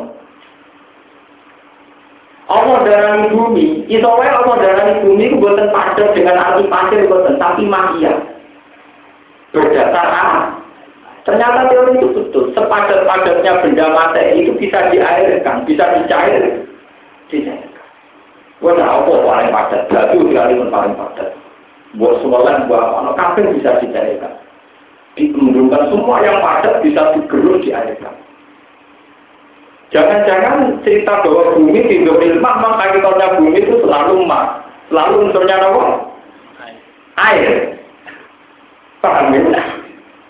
Allah darah bumi itu Allah darah bumi itu buatan padat dengan arti pasir buatan tapi magia berdasar Ternyata teori itu betul. Sepadat-padatnya benda materi itu bisa diairkan, bisa dicair. Dicairkan. Wah, nah, apa paling padat? Batu pun paling padat. Buat sualan, buat apa? Kafe bisa dicairkan. Dikembangkan semua yang padat bisa digerus diairkan. Jangan-jangan cerita bahwa bumi tidak ilmah, maka kita bumi itu selalu emas. Selalu unsurnya apa? Air. Paham ya?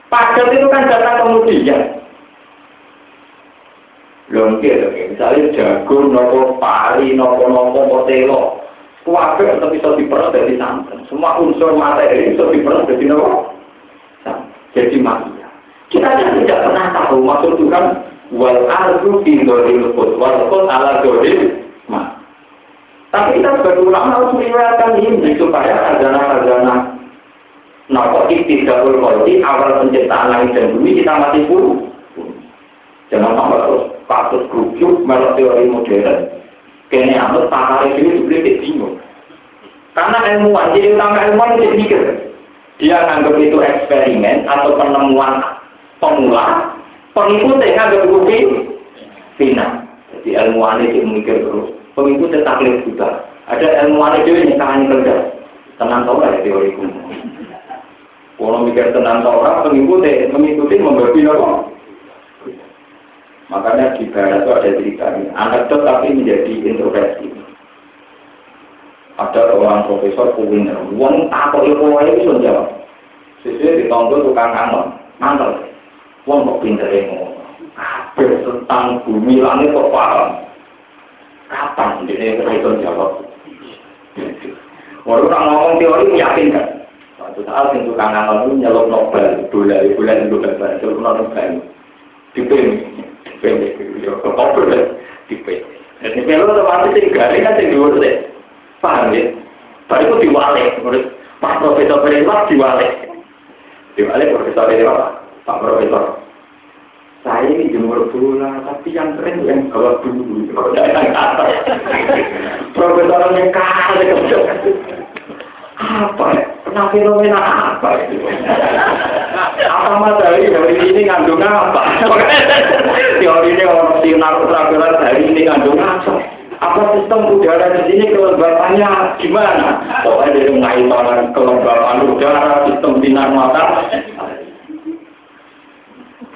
Padat itu kan datang kemudian. Longke, misalnya jago, nopo pari, nopo nopo potelo, kuabe atau bisa diperah dari santan. Semua unsur materi bisa diperah dari nopo. Jadi manusia. Kita kan tidak pernah tahu maksud Tuhan wal ardu fi qut wal qut ala dzalil ma. Tapi kita sebagai ulama harus meriwayatkan ini supaya azana-azana Nopo iktidakul koldi awal penciptaan langit dan bumi kita masih buruk. Jangan sampai terus patut grup melok teori modern. Kayaknya anut pakar ini juga bingung. Karena ilmuwan, jadi utama ilmuwan itu mikir. Dia nganggap itu eksperimen atau penemuan pemula, pengikutnya nganggap bukti final. Jadi ilmuwan itu mikir terus. Pengikutnya taklif juga. Ada ilmuwan itu yang tangan kerja. Tenang tahu lah teori kuno. Kalau mikir tenang tahu orang, pengikutnya, mengikuti membagi apa? Makanya di barat itu ada cerita ini. Anekdot tapi menjadi introversi. Ada seorang profesor kuliner, uang takut ilmu itu sudah jawab. Sesuai ditonton tukang kangen, mantel. Uang kok pinter ilmu. Kabel tentang bumi langit kok paham. Kapan dia itu jawab? Walau orang ngomong teori meyakinkan. Suatu saat yang tukang kangen itu nyelok Nobel, dolar, dolar, dolar, dolar, dolar, Nobel. Dipilih, dipilih, dipilih, dipilih, dipilih. Jadi kalau otomatis sing garing kan sing dhuwur deh. Paham ya? Baru itu diwalik, menurut Pak Profesor Perewa diwalik. Diwalik Profesor Perewa, Pak Profesor. Saya ini jemur bola, tapi yang keren yang bawa dulu. Yang. (laughs) Profesor yang kalah, apa ya? Pernah fenomena apa itu? apa matahari dari ini ngandung apa? (laughs) Teori ini orang sinar ultraviolet dari ini ngandung apa? Apa sistem udara di sini kelembapannya gimana? Pokoknya dari ngaitan kelembapan udara, sistem sinar mata.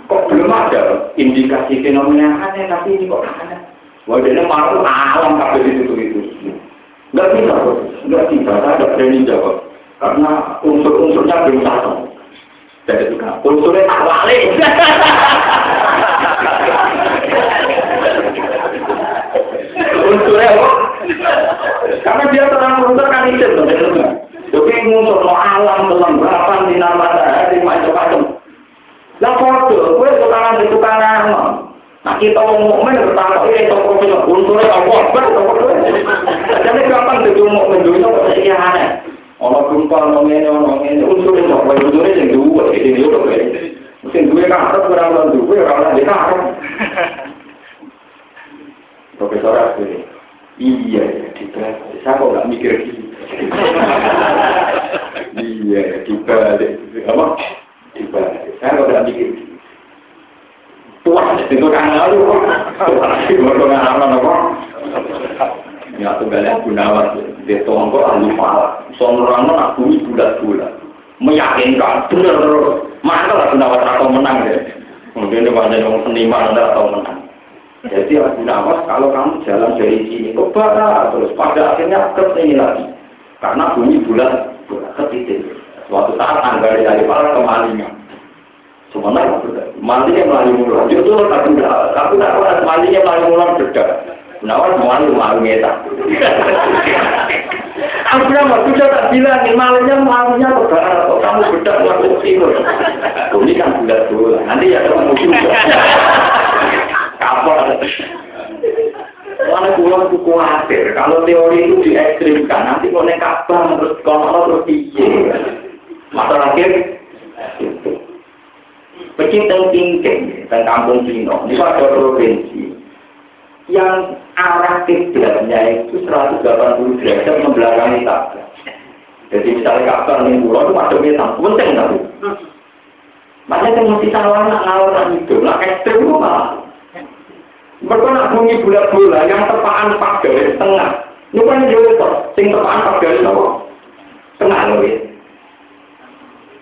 Kok belum ada indikasi fenomena aneh, tapi ini kok aneh. Ini malu alam kabel itu itu. Enggak bisa, enggak bisa, saya tidak berani jawab. Karena unsur-unsurnya belum satu. Jadi itu kan, unsurnya tak walik. (laughs) unsurnya apa? Karena dia terang unsur kan itu. Jadi unsur alam, kelembapan, sinar matahari, macam-macam. Lah foto, gue tukaran di tukaran. Nah kita mukmin bertambah ini itu profesor unsurnya apa? Jadi gampang jadi mukmin dunia kok sekian aneh. Ono gempa, ono ngene, ono ngene, unsurnya apa? Yang dua, ini dua tuh. Mungkin dua kan harus berapa dua, orang lain kan Profesor Asli, iya, dibalik. Saya kok nggak mikir gitu. iya, dibalik. Apa? Saya itu itu? Ya bulat-bulat, meyakinkan, bener. Mana lah gunawan atau menang deh. Mungkin dia banyak yang seniman atau menang. Jadi Abu Nawas kalau kamu jalan dari sini ke barat terus pada akhirnya ke sini lagi. Karena bumi bulat bulat ketitik. Suatu saat anggar dari para kemalingan. Sebenarnya malinya melalui mulut. Itu tak tidak. Tapi tak pernah malinya melalui mulut beda. Nawas malu malu ngeta. Aku nama sudah tak bilang malunya malunya ke barat. Kok kamu bedak masuk timur. Ini kan bulat bulat. Nanti ya kamu juga. kapal. Karena pulau itu khawatir, kalau teori itu diekstrimkan, nanti mau naik terus kalau terus. Masa akhir, pecinta tingking, dan kampung Cino, ini ada provinsi, yang arah kiblatnya itu 180 derajat membelakangi tabrak. Jadi misalnya kapal ini pulau itu masuknya sama, penting tapi. Makanya yang masih salah anak ngawur itu, lah ekstrim itu malah. Mereka nak bunyi bola-bola yang tepaan pas garis tengah. Ini kan jauh itu, sing tepaan pas garis apa? Tengah loh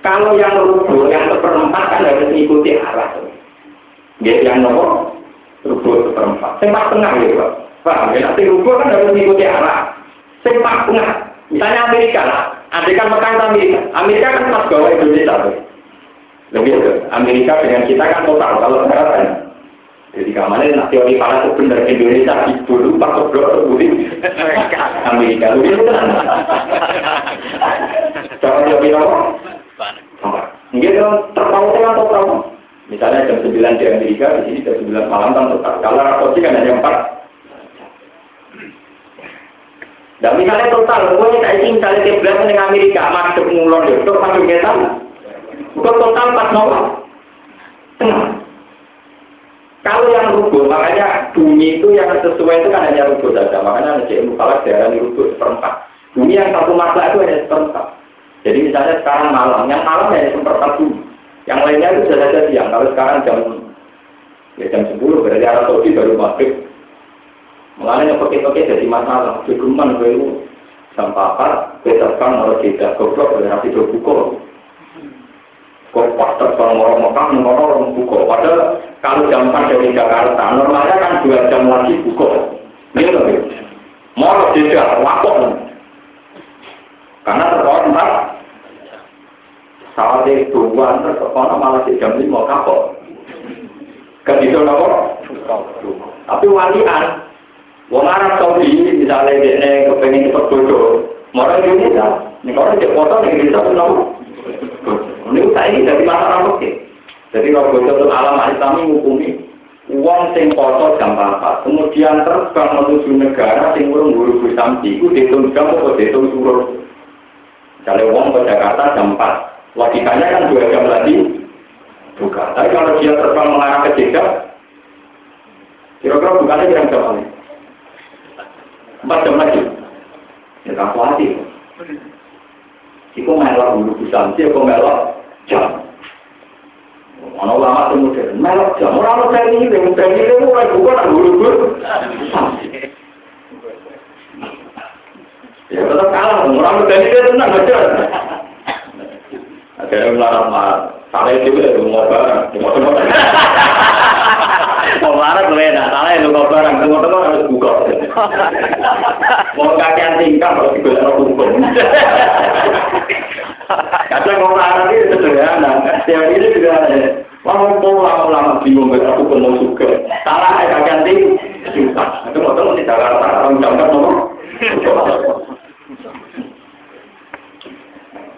Kalau yang rubuh, yang seperempat kan harus mengikuti arah. Dia yang nomor rubuh seperempat. Pas tengah gitu, Pak. Paham ya? Nanti rubuh kan harus mengikuti arah. Pas tengah. Misalnya Amerika lah. Adekan Mekah Amerika. Amerika kan pas bawah Indonesia. Lebih Amerika dengan kita kan total. Kalau sekarang kan jadi kamarnya nak teori para itu benar Indonesia di dulu pak keblok budi Amerika lu itu kan. Teori apa? Mungkin terpaut dengan total. Misalnya jam 9 di Amerika, di sini jam 9 malam kan total. Kalau rapotnya kan hanya 4. Dan misalnya total, pokoknya saya ingin misalnya bilang dengan Amerika, masuk ngulon itu, masuk kita, bukan total pas nol. Kalau yang rubuh, makanya bumi itu yang sesuai itu kan hanya rubuh saja. Makanya ada ilmu falak darah rubuh seperempat. Bumi yang satu masa itu hanya seperempat. Jadi misalnya sekarang malam, yang malam hanya seperempat bumi. Yang lainnya itu sudah ada siang. Kalau sekarang jam ya jam 10 berarti arah Saudi baru maghrib. Mengalami pakai-pakai jadi masalah. Kegeman itu jam apa? Besarkan orang tidak goblok berarti buku. Kok pas terbang orang Mekah, orang buku. Padahal kalau jam 4 dari Jakarta, normalnya kan dua jam lagi buku. Ini loh. Mau tidak, wakok. Karena saat itu tuan terkona malah di jam lima kapok. Itu nopo? Tapi walian, wong Arab Saudi misalnya dia kepengen cepat bodoh, mau Indonesia, ini kalau dia foto di Indonesia itu nopo? Ini saya ini dari masalah oke. Jadi kalau bodoh alam Islam menghukumi uang sing foto jam apa, kemudian terbang menuju negara sing urung guru samsi, itu dihitung jam atau dihitung suruh. Kalau uang ke Jakarta jam 4, logikanya kan dua jam lagi buka. Tapi kalau dia terbang mengarah ke Jeddah, kira-kira bukannya jam berapa nih? Empat jam lagi. Ya tak hati. Iku melok dulu busan, dia kok melok jam. Mana ulama kemudian melok jam, orang mau cari ini, cari ini, mulai buka tak dulu Ya tetap kalah, orang berani dia tenang aja. Akhirnya melarang marah. Salah itu ya, mau barang. Mau marah gue enak, salah itu mau barang. Semua teman harus buka. Mau kakian tingkah harus dibuat hukum. Kadang mau marah ini sederhana. Yang ini juga ada. Mau mau lama-lama bingung aku pun suka. Salah kakian tingkah. Itu mau teman di Jakarta, orang jangkar nomor.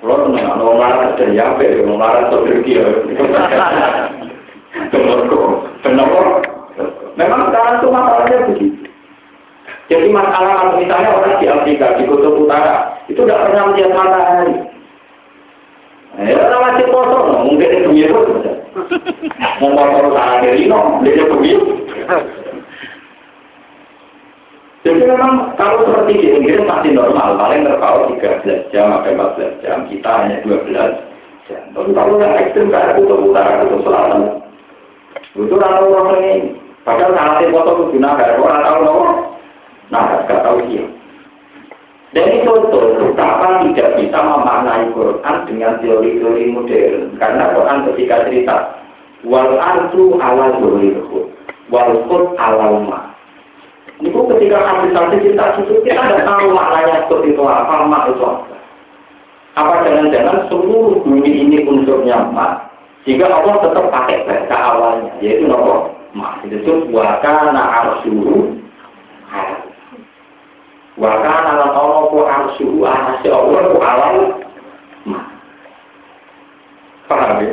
Kalau tenang, kalau marah apa ya, mau marah atau pergi ya. (laughs) Kenapa? Memang sekarang itu masalahnya begitu. Jadi masalah misalnya orang di Afrika, di Kutub Utara, itu tidak pernah melihat matahari. Ya, orang masih kosong, mungkin itu biru saja. (laughs) Mau kotor tanah dari no, dia begitu. Jadi memang kalau seperti di Inggris masih normal, paling terpaut 13 jam sampai 14 jam, kita hanya 12 jam. Tapi kalau yang ekstrim kayak kutub utara, kutub selatan, itu orang orang ini. Padahal sangat foto itu guna kayak orang tahu loh. Nah, nggak tahu dia. Dan itu betul, betapa tidak bisa memaknai Quran dengan teori-teori modern. Karena Quran ketika cerita, wal ardu ala zulirhu, wal qud ala ma. Itu ketika habis-habis kita susu, kita tidak tahu maknanya seperti itu apa, mak itu apa. Apa jangan-jangan seluruh bumi ini unsurnya mak, sehingga Allah tetap pakai bahasa awalnya, yaitu nopo mak. Itu disebut wakana arsyuru Wakana Allah ku arsyuru anasi Allah ku awal mak. Paham ya?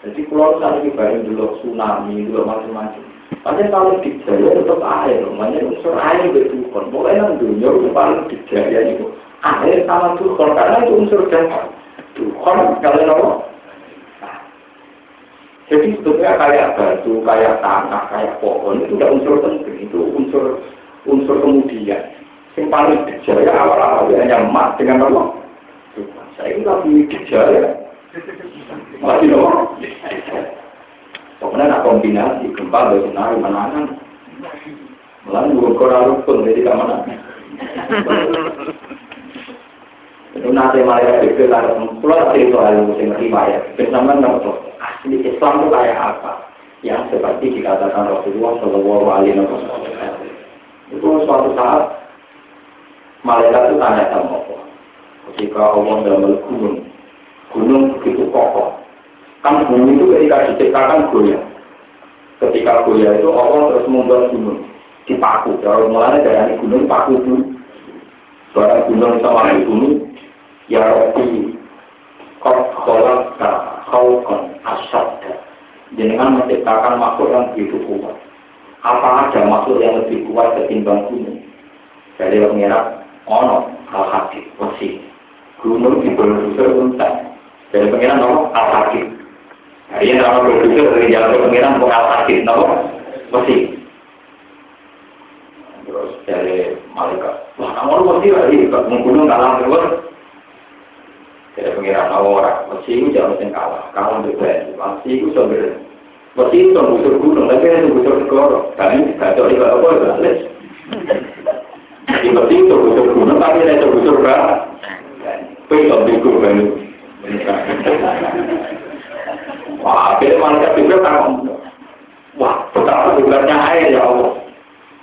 Jadi kalau bayang dulu tsunami, dulu macam-macam. Makanya kalau di Jaya tetap air, makanya unsur air bertukar. Mulai nang dunia itu paling di Jaya itu air sama tukar karena itu unsur dasar. Tukar kalau nopo. Jadi sebetulnya kayak batu, kayak tanah, kayak pohon itu udah unsur penting, itu unsur unsur kemudian. Yang paling dijaya awal-awal hanya emas dengan nopo. Saya itu lagi dijaya. Masih nopo. Pokoknya kombinasi gempa dari tsunami menangan. Melalui dua koral rukun jadi ke mana? Itu nanti malaikat itu kalau keluar dari soal musim riwayat, bersama nopo asli Islam itu kayak apa? Yang seperti dikatakan Rasulullah Shallallahu Alaihi Wasallam. Itu suatu saat malaikat itu tanya sama Allah. Ketika Allah dalam gunung, gunung begitu kokoh, Kan bumi itu ketika diciptakan goyah. Ketika goyah itu Allah terus membuat gunung. Dipaku. Kalau mulanya dari gunung paku dulu. Barang gunung sama bumi. Ya Rabbi. Kau kolak kau kon asad. Dengan menciptakan makhluk yang begitu kuat. Apa ada makhluk yang lebih kuat ketimbang gunung? Dari pengira, ono al-hakib, wasi. Gunung di bawah untai. Dari pengira, ono Ini nama berpikir dari jalan pengiran bukan sakit, nama mesti. Terus dari malaikat, wah kamu lu mesti lagi membunuh kalah terus. Jadi pengiran orang, mesti itu jangan mesti kalah, kalah berbeda, mesti itu sebenarnya. Mesti itu busur gunung, tapi itu busur segoro. Kami tahu itu apa, balik. Jadi mesti itu busur gunung, tapi itu busur berapa? Pengen bingung kan? Wah, akhirnya malaikat juga takut. Wah, betapa hebatnya air ya Allah.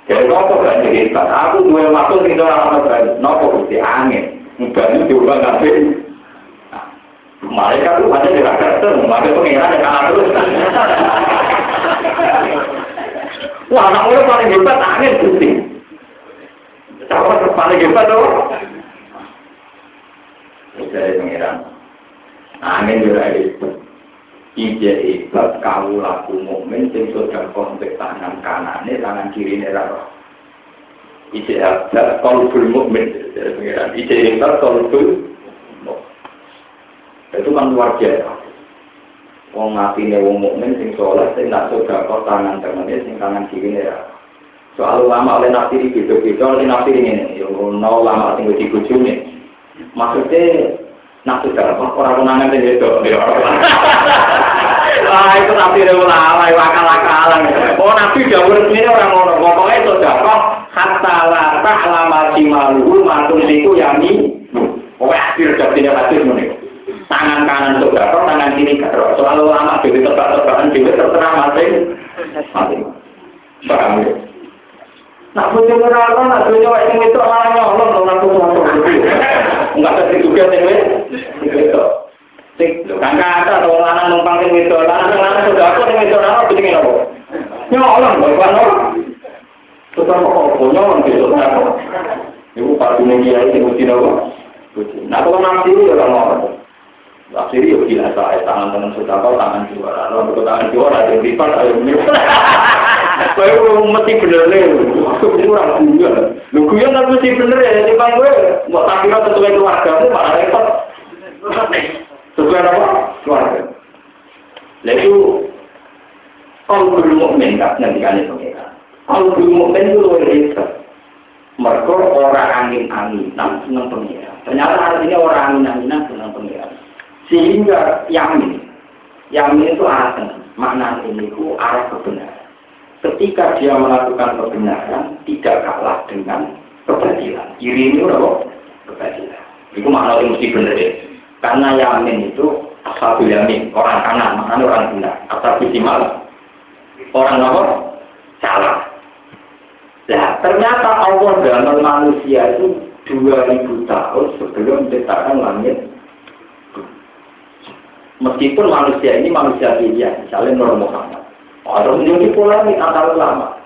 Jadi nopo gak hebat. Aku gue waktu tinggal sama berani. Nopo di angin. Banyu diubah ngasih. Mereka tuh hanya tidak datang, maka pengiran yang kalah terus. (laughs) Wah, anak muda paling hebat angin putih. Siapa paling hebat tuh? Dari pengiran. Angin juga. Ije hebat kamu laku mukmin sing sudah kontak tangan kanannya, tangan kiri ini raro. Ije hebat kolbul mukmin. Ije hebat kolbul itu kan luar biasa. Wong ngati nih wong mukmin sing soleh sing tak sudah kok tangan tangannya sing tangan kiri ini raro. Soal lama oleh nabi di beda-beda oleh nabi ini, yang nol lama sing dibujuni. Maksudnya Nah, sudah orang menangan itu Wah, itu nabi ulama, wakal-wakalan. Oh, nabi jauh ini orang ngono. Pokoknya itu kok hatta la ta'lama jimaluhu matung siku yami. Pokoknya akhir jadinya hadis ini. Tangan kanan itu kok, tangan kiri gak Soal ulama jadi tebak-tebakan jadi terserah masing. Masing. Paham ya? Nak punya neraka, nak punya wajib itu orang nyolong, tuh Enggak ada juga sing itu. Sing kan kata atau lanang numpang sing itu, lanang lanang sudah aku sing itu apa bikin apa? Nyolong, bukan apa? Sudah kok nyolong gitu apa? Ibu pak dunia kiai sing uji apa? Nah kalau nanti ya orang orang. Akhirnya ya biasa, ya tangan sudah tangan juara, kalau tangan juara ada lipat ayo Kowe mesti bener nih, kurang juga. Lu guyon kan mesti bener ya, jadi bang gue mau tak kira sesuai keluarga mu malah repot. Sesuai apa? Keluarga. Lalu kalau mukmin tak nanti kalian pengira. Kalau mukmin itu luar biasa. Mereka orang angin-anginan senang pengira. Ternyata artinya orang angin-anginan senang pengira. Sehingga yamin, yamin itu asal. Makna ini itu arah kebenaran ketika dia melakukan kebenaran tidak kalah dengan kebatilan. Iri ini udah kebatilan. Itu makna itu mesti benar ya. Karena yamin itu asal yamin, orang kanan, maknanya orang benar. Asal simal, orang apa? Salah. Nah, ternyata Allah dalam manusia itu 2000 tahun sebelum menciptakan langit. Meskipun manusia ini manusia pilihan, misalnya Nur Muhammad. Ada menjadi polemik antar ulama.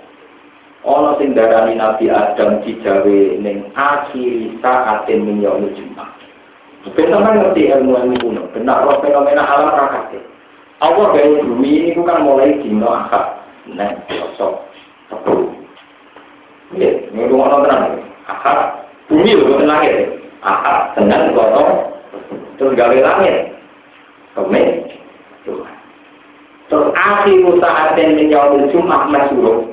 Ono sing darani Nabi Adam dijawe ning akhir saatin min yaumil Jumat. Kita ngerti ilmu ilmu kuno, benar roh fenomena alam rakate. Allah gawe bumi ini bukan mulai dino akad, nah sosok sepuluh. Ya, ini rumah nonton akad bumi loh bukan langit, akad dengan kotor terus gawe langit, kemen, Tuhan. Terus akhir saat yang menyambut Jumat masyuruh.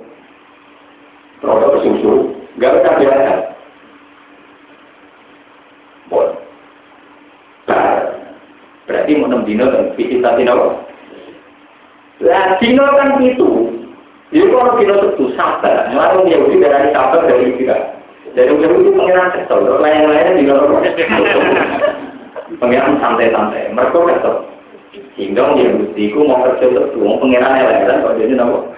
Terus susu, gak bisa biasa. Boleh. Berarti mau enam dino dan visita dino. Lah dino kan itu. Jadi kalau dino itu sabar, malah Yahudi dari sabar dari tidak. Dari Yahudi pengiran kesel, lain-lainnya dino. Pengiran santai-santai, mereka kesel. Dia bustiku mau kerja terus, mau pengiran eleran kok jadi nopo.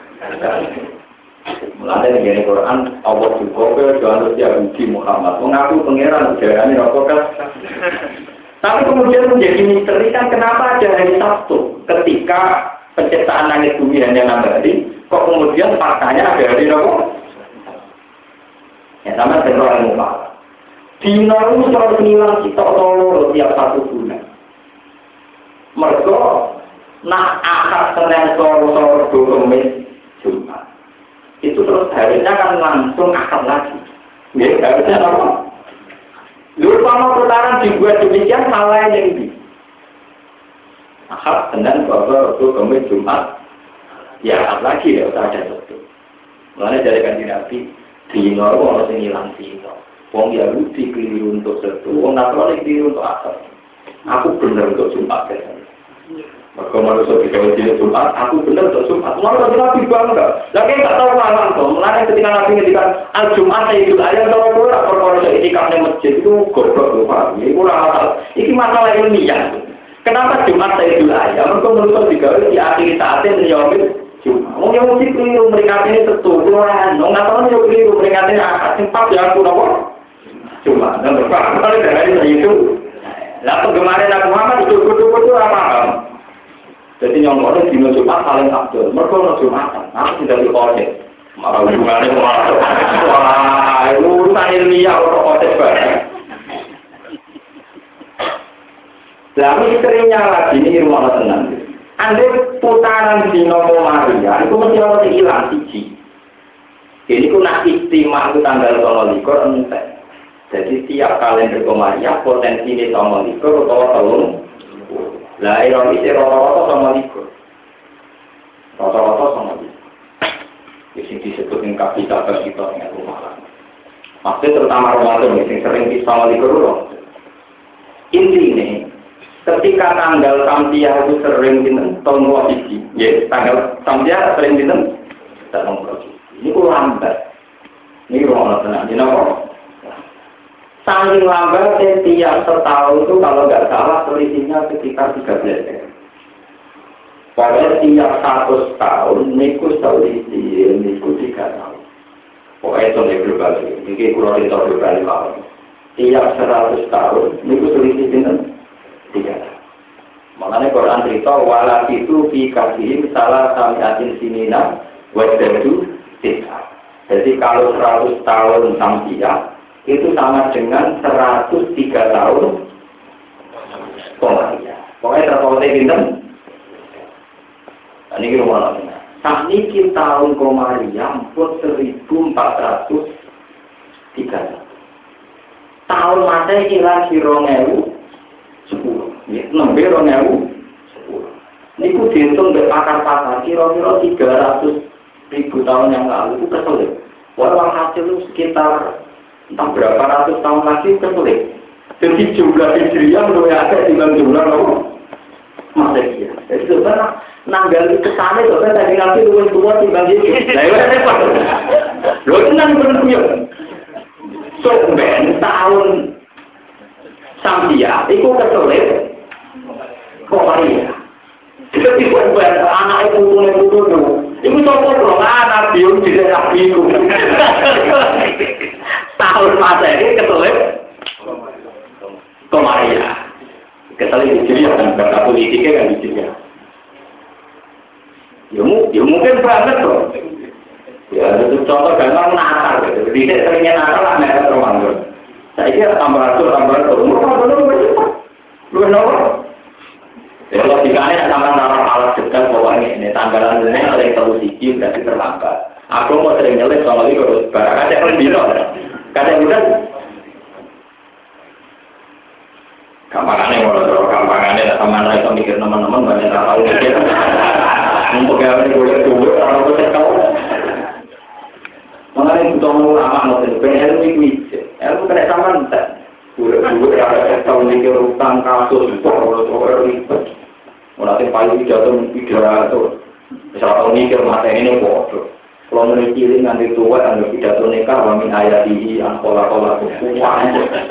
Mulai dari ini Quran, Allah juga ke jangan Yahudi Muhammad mengaku pengiran udaranya nopo kan. Tapi kemudian menjadi misteri kan kenapa ada hari Sabtu ketika penciptaan langit bumi hanya enam hari, kok kemudian faktanya ada hari nopo? Ya sama dengan orang Muhammad. Dino itu selalu ngilang kita tolong tiap satu bulan. Mergo nak akad Senin sore sore Kamis Jumat. Itu terus harinya kan langsung akad lagi. Ya, harusnya apa? Lalu kalau putaran dibuat demikian salah yang ini. Akad Senin sore sore Kamis Jumat. Ya akad lagi ya usah ada satu. Mulanya dari kanji Nabi, Dino itu harus ngilang Dino. Wong Yahudi keliru untuk satu, wong Nasrani keliru untuk asal. Aku benar untuk Jumat ya. Maka manusia kita wajib Jumat, aku benar untuk Jumat. Malah tapi Nabi bangga. Lagi nggak tahu malam tuh. Mulai ketika Nabi ngendikan al Jumat saya itu ayam tahu aku lah perkara saya masjid itu goblok tuh. Ini kurang. Ini masalah ilmiah. Kenapa Jumat saya itu ayam? Mereka manusia di akhir saatnya menjawab Jumat. Mau yang mesti keliru mereka ini tentu. Keluaran. Nggak tahu yang keliru ini akad sempat ya aku nopo. Jumat. Dan berapa itu. Lah kemarin aku Muhammad itu kudu-kudu apa? Jadi yang orang di Jumat paling abdul. Mereka mau Jumatan. Aku tidak di kode. Malah hubungannya malah. Wah, urusan ilmiah orang kode banget. Lah misterinya lagi ini rumah tenang. Anda putaran di Nomo Maria, itu mesti orang hilang siji. Ini ku nak istimewa itu tanggal tolong likur entek. Jadi tiap kalender Maria potensi ini tolong likur atau tolong lah ironis rata-rata sama likur. Rata-rata sama likur. Di sini disebut yang kapital kita dengan rumah Maksudnya terutama Ramadan yang sering di sama likur Inti ini, ketika tanggal Sampiah itu sering di tahun siji, ya tanggal Sampiah sering di tahun Ini kok lambat. Ini Ramadan, ini apa? Saling lambat tiap setahun itu kalau nggak salah selisihnya sekitar 13 hari. Padahal tiap satu tahun niku selisih niku tiga tahun. Pokoknya itu nih global ini kurang itu global tahun. Tiap seratus tahun niku selisih dengan tiga tahun. Makanya Quran cerita walat itu fi kasih salah samiatin sinina wajadu tidak. Jadi kalau seratus tahun sampai itu sama dengan 103 tahun Komaria. Pokoknya terpautnya bintang. Nah, ini rumah lagi. Saat ini tahun Komaria pun 1403 tahun masa kira kira ngewu sepuluh, ya, nembe ngewu sepuluh. Ini ku dihitung dari pakar-pakar kira-kira 300 ribu tahun yang lalu itu kesulit. Walau hasil sekitar entah berapa ratus tahun lagi kesulit. Jadi jumlah hijriah lebih ada dengan jumlah apa? Masehi. Jadi sebenarnya nanggal ke sana itu kan tadi nanti lu tua timbang gitu. Nah itu repot. Lo tenang bener punya. So ben tahun Sambia itu kesulit. Kok Maria? Jadi buat anak itu punya putu Iku sopo dong anak biung daerah biung. Tahun masa ini ketulis Komaria. Ketulis di sini kan kata politiknya kan di. Ya, ya mungkin banget tuh. Ya, itu contoh gampang Natal gitu. Di sini seringnya Natal lah mereka Ramadan. Saya kira tambah ratus, tambah ratus. Murah, benar, benar. Lu nomor. Ya logikanya sama naruh alat dekat pokoknya ini tanggalan ini ada yang terlalu siji berarti terlambat. Aku mau sering nyelip sama itu barang ada yang biro. Kadang bukan Kampangannya mau terus kampangannya sama mereka mikir teman-teman banyak tak tahu mikir. Untuk ini boleh dulu orang itu tahu. Mengenai butuh ulama mau pengen ilmu itu, ilmu kena sama entar. Boleh-boleh ada tahu mikir utang kasus, pokoknya ribet. Paling pidato pidato. Misalnya kalau mikir mata ini bodoh. Kalau cilik nanti tua dan pidato nikah kami ayat di angkola kola wah,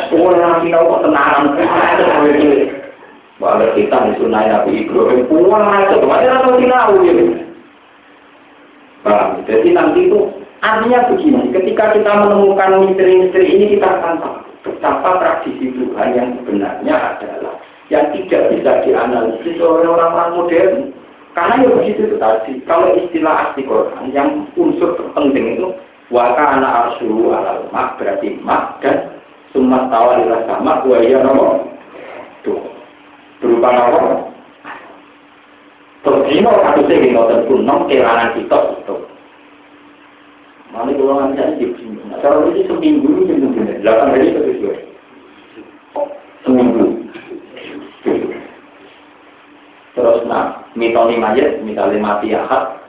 wah nanti tahu kok tenaran. Bahwa kita di sunnah Nabi Ibrahim, wah itu kemarin atau tahu gitu. Paham? Jadi nanti itu artinya begini, ketika kita menemukan misteri-misteri ini kita akan tahu betapa tradisi Tuhan yang sebenarnya adalah yang tidak bisa dianalisis oleh orang-orang modern. Karena ya begitu itu tadi. Kalau istilah asli Quran yang unsur terpenting itu waka anak arsu alal mak berarti mak dan sumat tawalilah sama dua ya nomor tuh berupa nomor terus satu sih gini tentu nom kelanan kita itu mana kalau nanti aja nah, kalau ini seminggu ini seminggu delapan hari itu Terus nak mitoni mayat, misalnya mati akad,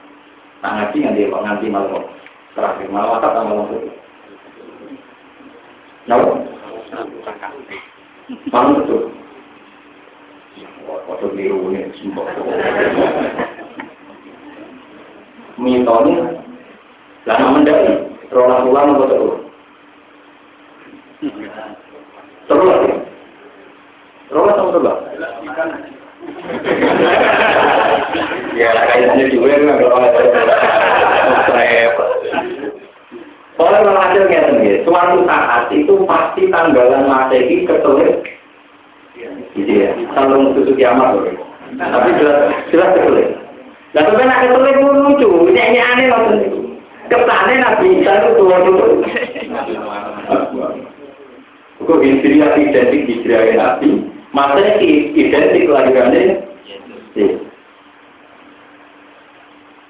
nak ngaji nganti nganti malam terakhir malam akad sama malam Napa? Manut betul. Foto biru ini sumpah. Mitone lama mendaki, rolah ulang apa terus? Terus ya? Rolah sama terus? Ya kayaknya juga nggak kalau Soalnya kalau hasil kayak gini, suatu saat itu pasti tanggalan masehi kesulit Gitu ya, kalau susu kiamat loh. Tapi jelas jelas kesulit. Nah sebenarnya kesulit pun lucu, ini aneh loh. Kesannya Nabi Isa itu tua itu. Kok hijriah identik hijriah Nabi, masanya identik kelahirannya. Nah,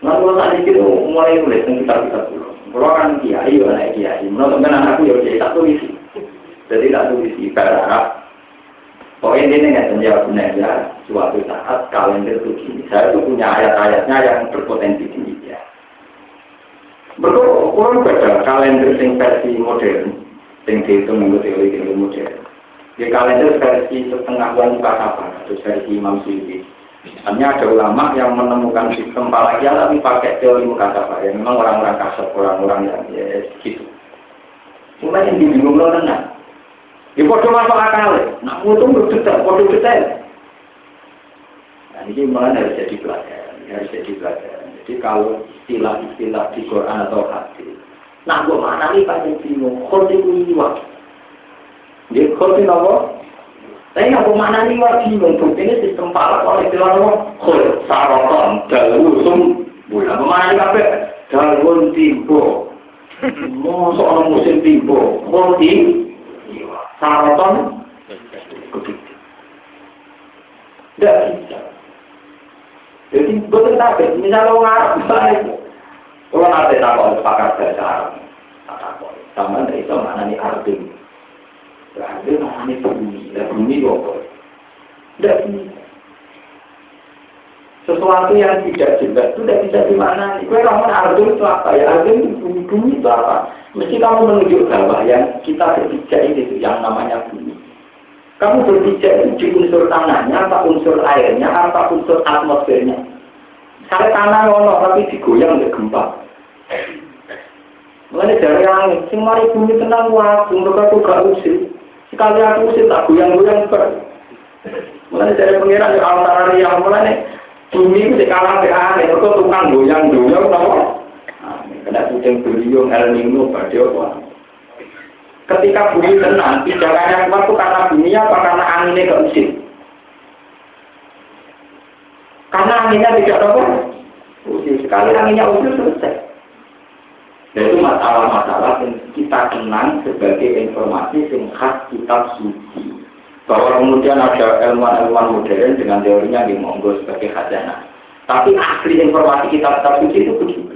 kalau tadi itu mulai nulis yang kita dulu. Kalau kan kiai, anak kiai. Menurut anakku ya kiai tak tulis. Jadi tak tulis ibarat Pokoknya ini nggak menjawab ya suatu saat kalender itu gini. Saya itu punya ayat-ayatnya yang berpotensi ya. Betul, kurang beda kalender sing versi modern, sing dihitung minggu teori teori modern. Di kalender versi setengah bulan apa atau versi Imam Syuuti. Hanya ada ulama yang menemukan sistem falakia tapi pakai teori mukasabah. Ya memang orang-orang kasar, orang-orang yang ya gitu. Cuma yang dibingung loh tenang. Ya bodoh masuk akal. Nak mutu detail, bodoh detail. Nah ini malah harus jadi pelajaran, harus jadi pelajaran. Jadi kalau istilah-istilah di Quran atau hadis, nah gue mana nih paling bingung, khoti kuiwa. Dia khoti apa? Tapi mana nih wah bingung, ini sistem palak oleh istilah apa? Khot, saroton, dalusum, bulan mana nih kafe? Dalun timbo. Mau soal musim timbo, khoti Saraton begitu. Tidak bisa. Jadi betul tapi misalnya orang Arab baik. Kalau nanti takut sepakat bahasa Arab, takut. Sama dari itu nih arti? Berarti nih bumi? Dan bumi apa? Tidak bisa. Sesuatu yang tidak jelas itu tidak bisa di mana. Kue kamu arti itu apa ya? Arti itu bumi, bumi itu apa? Mesti kamu menunjuk bahwa yang kita berpijak itu yang namanya bumi. Kamu berpijak itu di unsur tanahnya, apa unsur airnya, apa unsur atmosfernya. Kalau tanah ngono tapi digoyang oleh gempa. Mulai dari langit, sing mari bumi tenang waktu, untuk aku gak usir. Sekali aku usir tak goyang-goyang ber. Mulai dari pengiran yang antara yang mulai bumi itu sekarang aneh, mereka tukang goyang-goyang, kenapa? Kena kucing beliung El Nino pada apa? Ketika bumi tenang, pijakannya kuat itu karena bumi apa? Karena anginnya gak usin. Karena anginnya tidak apa? Usin. Sekali anginnya usin selesai. Itu masalah-masalah yang kita kenang sebagai informasi yang khas kitab suci. Bahwa kemudian ada ilmuwan-ilmuwan modern dengan teorinya di monggo sebagai khazanah. Tapi asli informasi kitab-kitab suci itu begitu.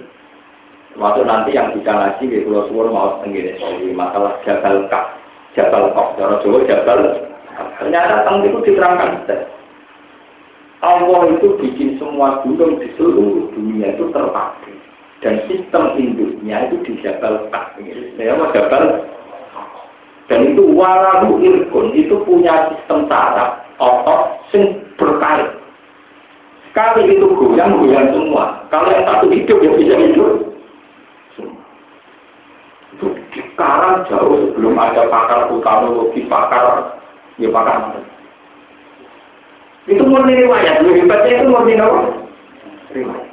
Waktu nanti yang bisa ngaji di Pulau Suwon mau tenggine soal masalah Jabal Kak, Jabal Kok, Jawa Jawa Jabal. Ternyata tentang itu diterangkan. Allah itu bikin semua gunung di seluruh dunia itu terpakai dan sistem induknya itu di Jabal Kak. Ya, Jabal dan itu walau irkun itu punya sistem saraf otot sing berkait. Sekali itu goyang goyang semua. Kalau yang satu hidup ya bisa hidup. Sekarang jauh sebelum ada pakar vulkanologi, pakar ya pakar. Itu murni riwayat, lebih hebatnya itu murni? Riwayat.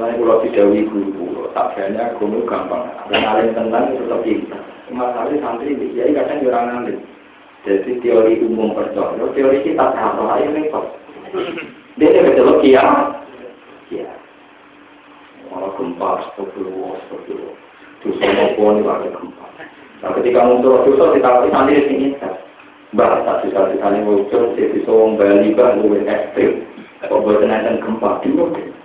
Mulai kalau tidak guru, tak banyak guru gampang. Kenalin tentang itu tetap kita. Masalah santri, ya kadang orang nanti. Jadi teori umum percaya, teori kita apa ayo repot. Dia betul kia, kia malah gempa, astagfirullah, astagfirullah. Dosa nopo ini ada gempa. Nah ketika muncul dosa, kita nanti di sini. Mbak, tak bisa-bisa muncul, saya bisa Bali, Mbak, lu ekstrim. Kok buat gempa, di.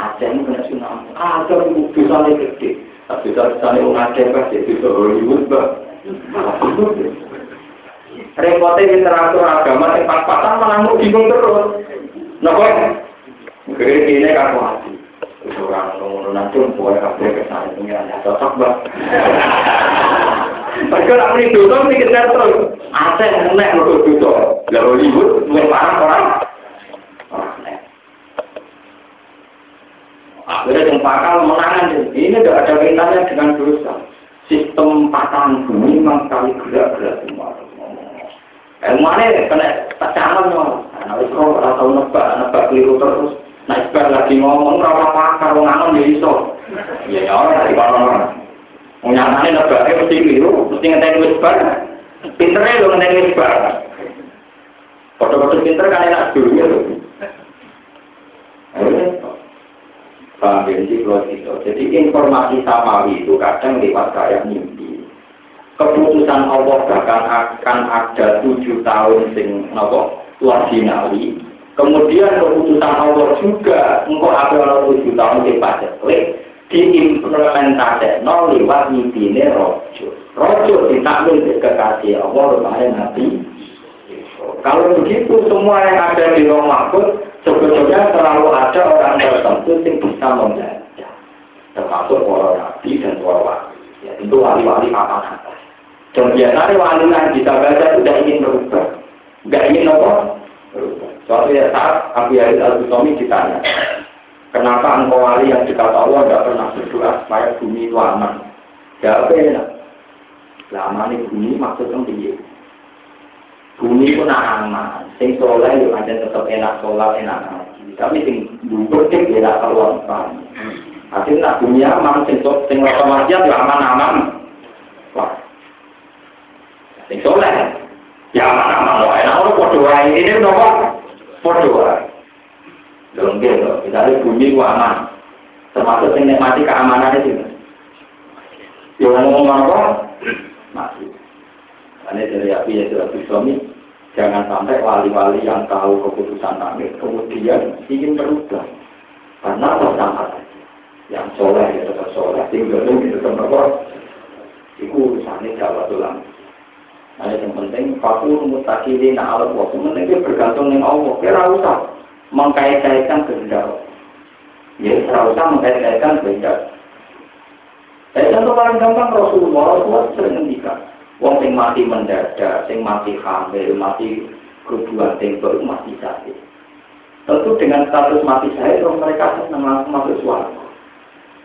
Aceh ini kena tsunami. Aceh itu dosanya gede. Tak bisa-bisa orang Aceh, Mbak, jadi bisa Hollywood, Mbak. Repotnya literatur agama yang pas-pasan bingung terus. Nah, kok? Mungkin ini kan mati. Orang ngono nanti boleh kabeh ke sana pengiran ya cocok bang. Mereka nak beli dosa kejar terus. Yang enak untuk dosa. Lalu lebih parah orang. Akhirnya yang pakal menangan ini tidak ada kaitannya dengan dosa. Sistem patahan bumi memang sekali gerak-gerak semua. Ilmuannya kena pacaran loh. Nah, itu kalau tahu nebak, nebak keliru terus. Nah, sebar lagi ngomong, berapa pakar, ngomong ya iso. Ya, ya orang dari orang-orang. Nyatanya nebaknya mesti keliru, mesti ngeteng wisbar. Pinternya lo ngeteng wisbar. Foto-foto pinter kan enak dulu ya. Jadi kalau gitu. Jadi informasi samawi itu kadang lewat kayak mimpi. Keputusan Allah bahkan akan ada tujuh tahun sing nopo wajinawi. Kemudian keputusan Allah juga engkau ada tujuh tahun di paceklik diimplementasi no lewat mimpi ini rojo. Rojo ditakwil kekasih Allah rupanya nanti. Kalau begitu semua yang ada di Roh Mahfud sebetulnya selalu ada orang tertentu yang bisa membaca. Termasuk para nabi dan para wali. Ya, itu wali-wali apa apa. Dan biasanya wali yang bisa baca tidak ingin berubah. Tidak ingin apa? Berubah. Suatu ya saat Abu Yazid Al-Bustami ditanya, kenapa engkau wali yang dekat Allah tidak pernah berdoa supaya bumi itu aman? Jawabnya. Lama nih bumi maksudnya tinggi. Bumi itu nak aman. Sing soleh itu aja tetap enak sholat, enak ngaji. Tapi sing dulu sing enak keluar Hasil nak bumi aman, sing sing rasa ya aman-aman. Wah. Sing soleh, ya aman-aman. Wah, enak orang wae. Ini kenapa? Podo wae. Dalam dia, misalnya bumi itu aman. Termasuk sing nikmati keamanan itu. Ya ngomong apa? Mati. Ini dari api ya sudah suami, jangan sampai wali-wali yang tahu keputusan kami kemudian ingin berubah. Karena saja. Yang soleh ya tetap soleh, tinggal itu tetap apa? Itu urusannya Jawa tulang. Nah, yang penting, fakul mutakili na alat waktu penting itu bergantung dengan Allah. Kira usah mengkait-kaitkan kehendak. Ya, kira usah mengkait-kaitkan kehendak. Saya contoh paling gampang Rasulullah, Rasulullah sering ngendikan. Wong sing mati mendadak, sing mati hamil, mati kerubuhan tembok, mati sakit. Tentu dengan status mati saya, mereka senang langsung masuk suara.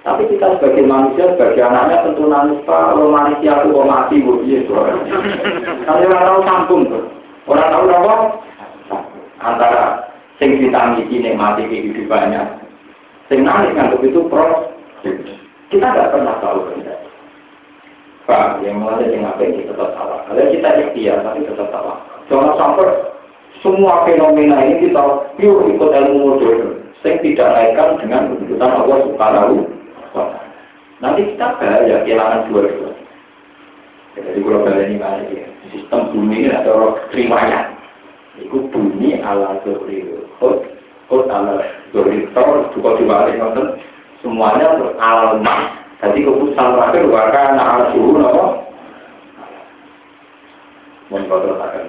Tapi kita sebagai manusia, sebagai anaknya tentu nangis pak, kalau manusia aku mau mati, bu, iya Kalau orang tahu sambung tuh, orang tahu apa? Antara sing ditamiti ini mati kehidupannya, sing nangis ngantuk itu pro, kita tidak pernah tahu benar. Pak, yang mulai yang apa ini tetap salah. Kalau kita ikhtiar, tapi tetap salah. Jangan sampai semua fenomena ini kita pure ikut ilmu modern. Saya tidak naikkan dengan keputusan Allah Subhanahu Nanti kita bahaya kehilangan dua-dua. Jadi kalau kalian ini kali ya, sistem bumi ini ada terimanya. Itu bumi ala zuri hot, hot ala zuri tor, juga dibalik nonton. Semuanya untuk alam jadi keputusan terakhir bahkan anak suhu apa? Mengkotorkan.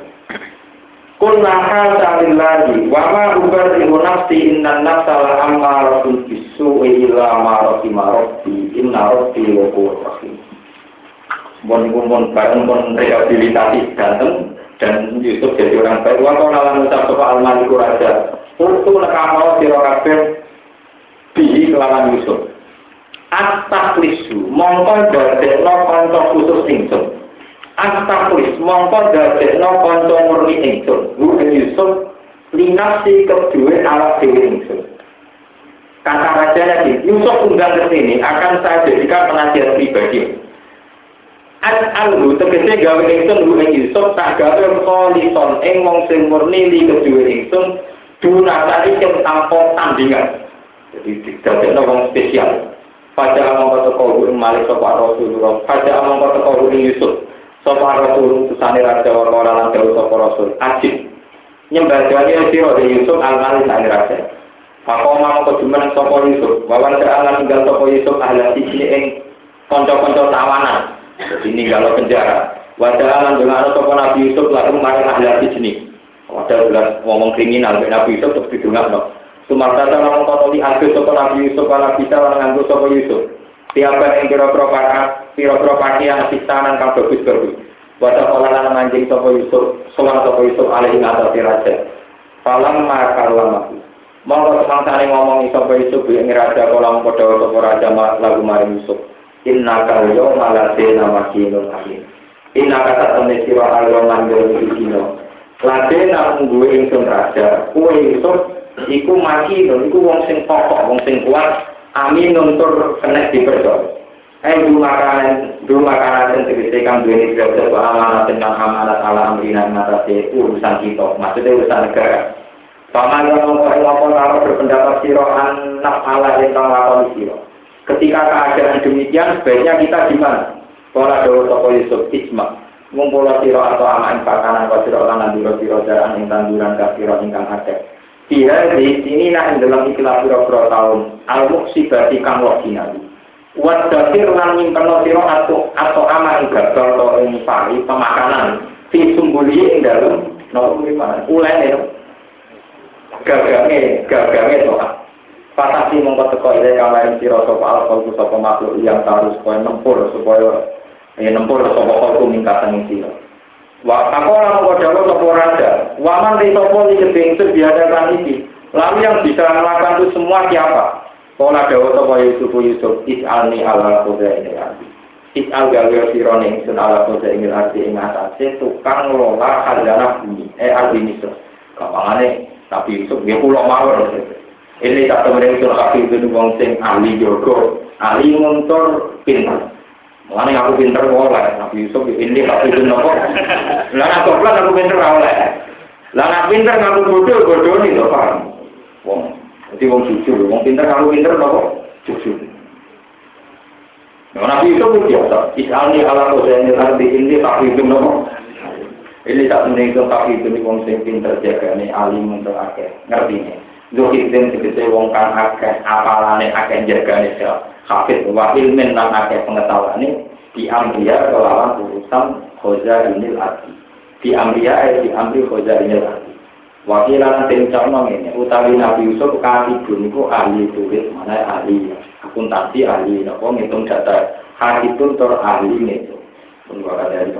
Kul nahal ta'lillahi wa ma ubarri'u nafsi inna nafsa la ammaratun bisu'i illa ma rahima inna rabbi wa rahim. Mon mon bareng mon rehabilitasi ganteng dan Yusuf jadi orang baik. Wa kau nalan ucap sopa al-maliku raja. Urtu nekamo siro kabeh bihi kelawan Yusuf. Astaklisu mongko dadekno kanca khusus ingsun. Astaklis mongko dadekno kanca murni ingsun. Bu Yusuf linasi kedua ala dewi ingsun. Kata raja lagi, Yusuf undang ke sini akan saya jadikan penasihat pribadi. An alhu tegese gawe ingsun bu Yusuf tak gawe kolison ing wong sing murni li kedua ingsun dunasari tanpa tandingan. Jadi dadekno wong spesial. Pada amang kata kau malik sopa Rasulullah. Pada amang kata kau Yusuf. Sopa Rasul tusani raja orang lan jauh sopa Rasul. Ajib. Nyembah jani siro di Yusuf al-Mali sani raja. Maka kau cuma sopa Yusuf. Wawan serangan tinggal sopa Yusuf ahli sini ing konco-konco tawanan. Jadi ninggal penjara. Wajah alam dengan sopa Nabi Yusuf lalu maring ahli sini. Wadah bulan ngomong kriminal Nabi Yusuf terus didungan sama ngomong di akhir sopo Nabi Yusuf ala bisa lan nganggo sopo Yusuf. Tiap yang kira-kira para kira-kira pakaian sisanan kang bagus bagus. Wata kolanan manjing sopo Yusuf, sowan sopo Yusuf alih ngatur raja. Falam makar lamaku. Monggo semangsane ngomong iso Yusuf ing raja kala padha sapa raja lagu maring Yusuf. Inna kal yo malate nama kinun akhir. Inna kata temne sira alyo dino. Lade nang duwe ingsun raja, kuwe Yusuf iku maki iku wong sing pokok, wong sing kuat, amin nuntur kena dipercaya. Eh dulu makanan, dulu makanan yang tegese kang duwe ini amanat tentang amanat ala amrina ngatasi urusan kita, maksudnya urusan negara. Paman yang ngomong-ngomong kalau berpendapat siro anak Allah yang kang lakoni siro. Ketika keadaan demikian, sebaiknya kita gimana? Pola dawa toko Yusuf Isma. Ngumpul siro atau aman pakanan kau siro lan diro siro jalan ing tanduran siro ingkang ada. Dia di sini nah dalam ikhlas siro tahun al muksibati kang wakinabi. Wat dasir lan nyimpen siro atau atau aman gagal atau ing pari pemakanan. Fi sumbuli ing dalam no ulen itu gagange gagange doa Fatasi mongko teko ile kamarin sira sapa alqal sapa makhluk yang harus kowe nempur supaya ya nempur sapa kalku mingkatan sira. Wa takola mongko dawa sapa raja, waman di sapa iki kedeng biadakan iki. Lalu yang bisa melakukan itu semua siapa? Pola dawa sapa Yusuf Yusuf is'alni ala koda ini arti. Is'al gawe sira ning sun ala koda ini arti ing atase tukang ngelola khazanah bumi, eh arti misro. Gampangane tapi Yusuf dia pulau mawar. Ini tak temen itu kaki itu wong sing ahli jogo, ahli ngontor pinter. Mulane aku pinter oleh, Nabi Yusuf ini kaki itu nopo. Lah aku pelan aku pinter oleh. Lah nak pinter ngaku bodoh bodoh nih paham. Wong, jadi wong jujur, wong pinter ngaku pinter nopo jujur. Nah, Nabi Yusuf itu biasa. Isalni ala kosaini arti ini kaki itu nopo. Ini tak itu tapi itu nih wong sing pinter jaga nih alim untuk akeh ngerti nih. Zuhid dan segede wong kang akeh apalane akeh jaga nih. Hafid wa ilmin lan akeh nih di amriya kelawan urusan khoza ini lagi. Di amriya eh di amri khoza ini lagi. Wakilan tim contoh ini utawi Nabi Yusuf katibun itu ahli tulis mana ahli akuntansi ahli nopo ngitung data hakitun tor ahli itu. Ada dari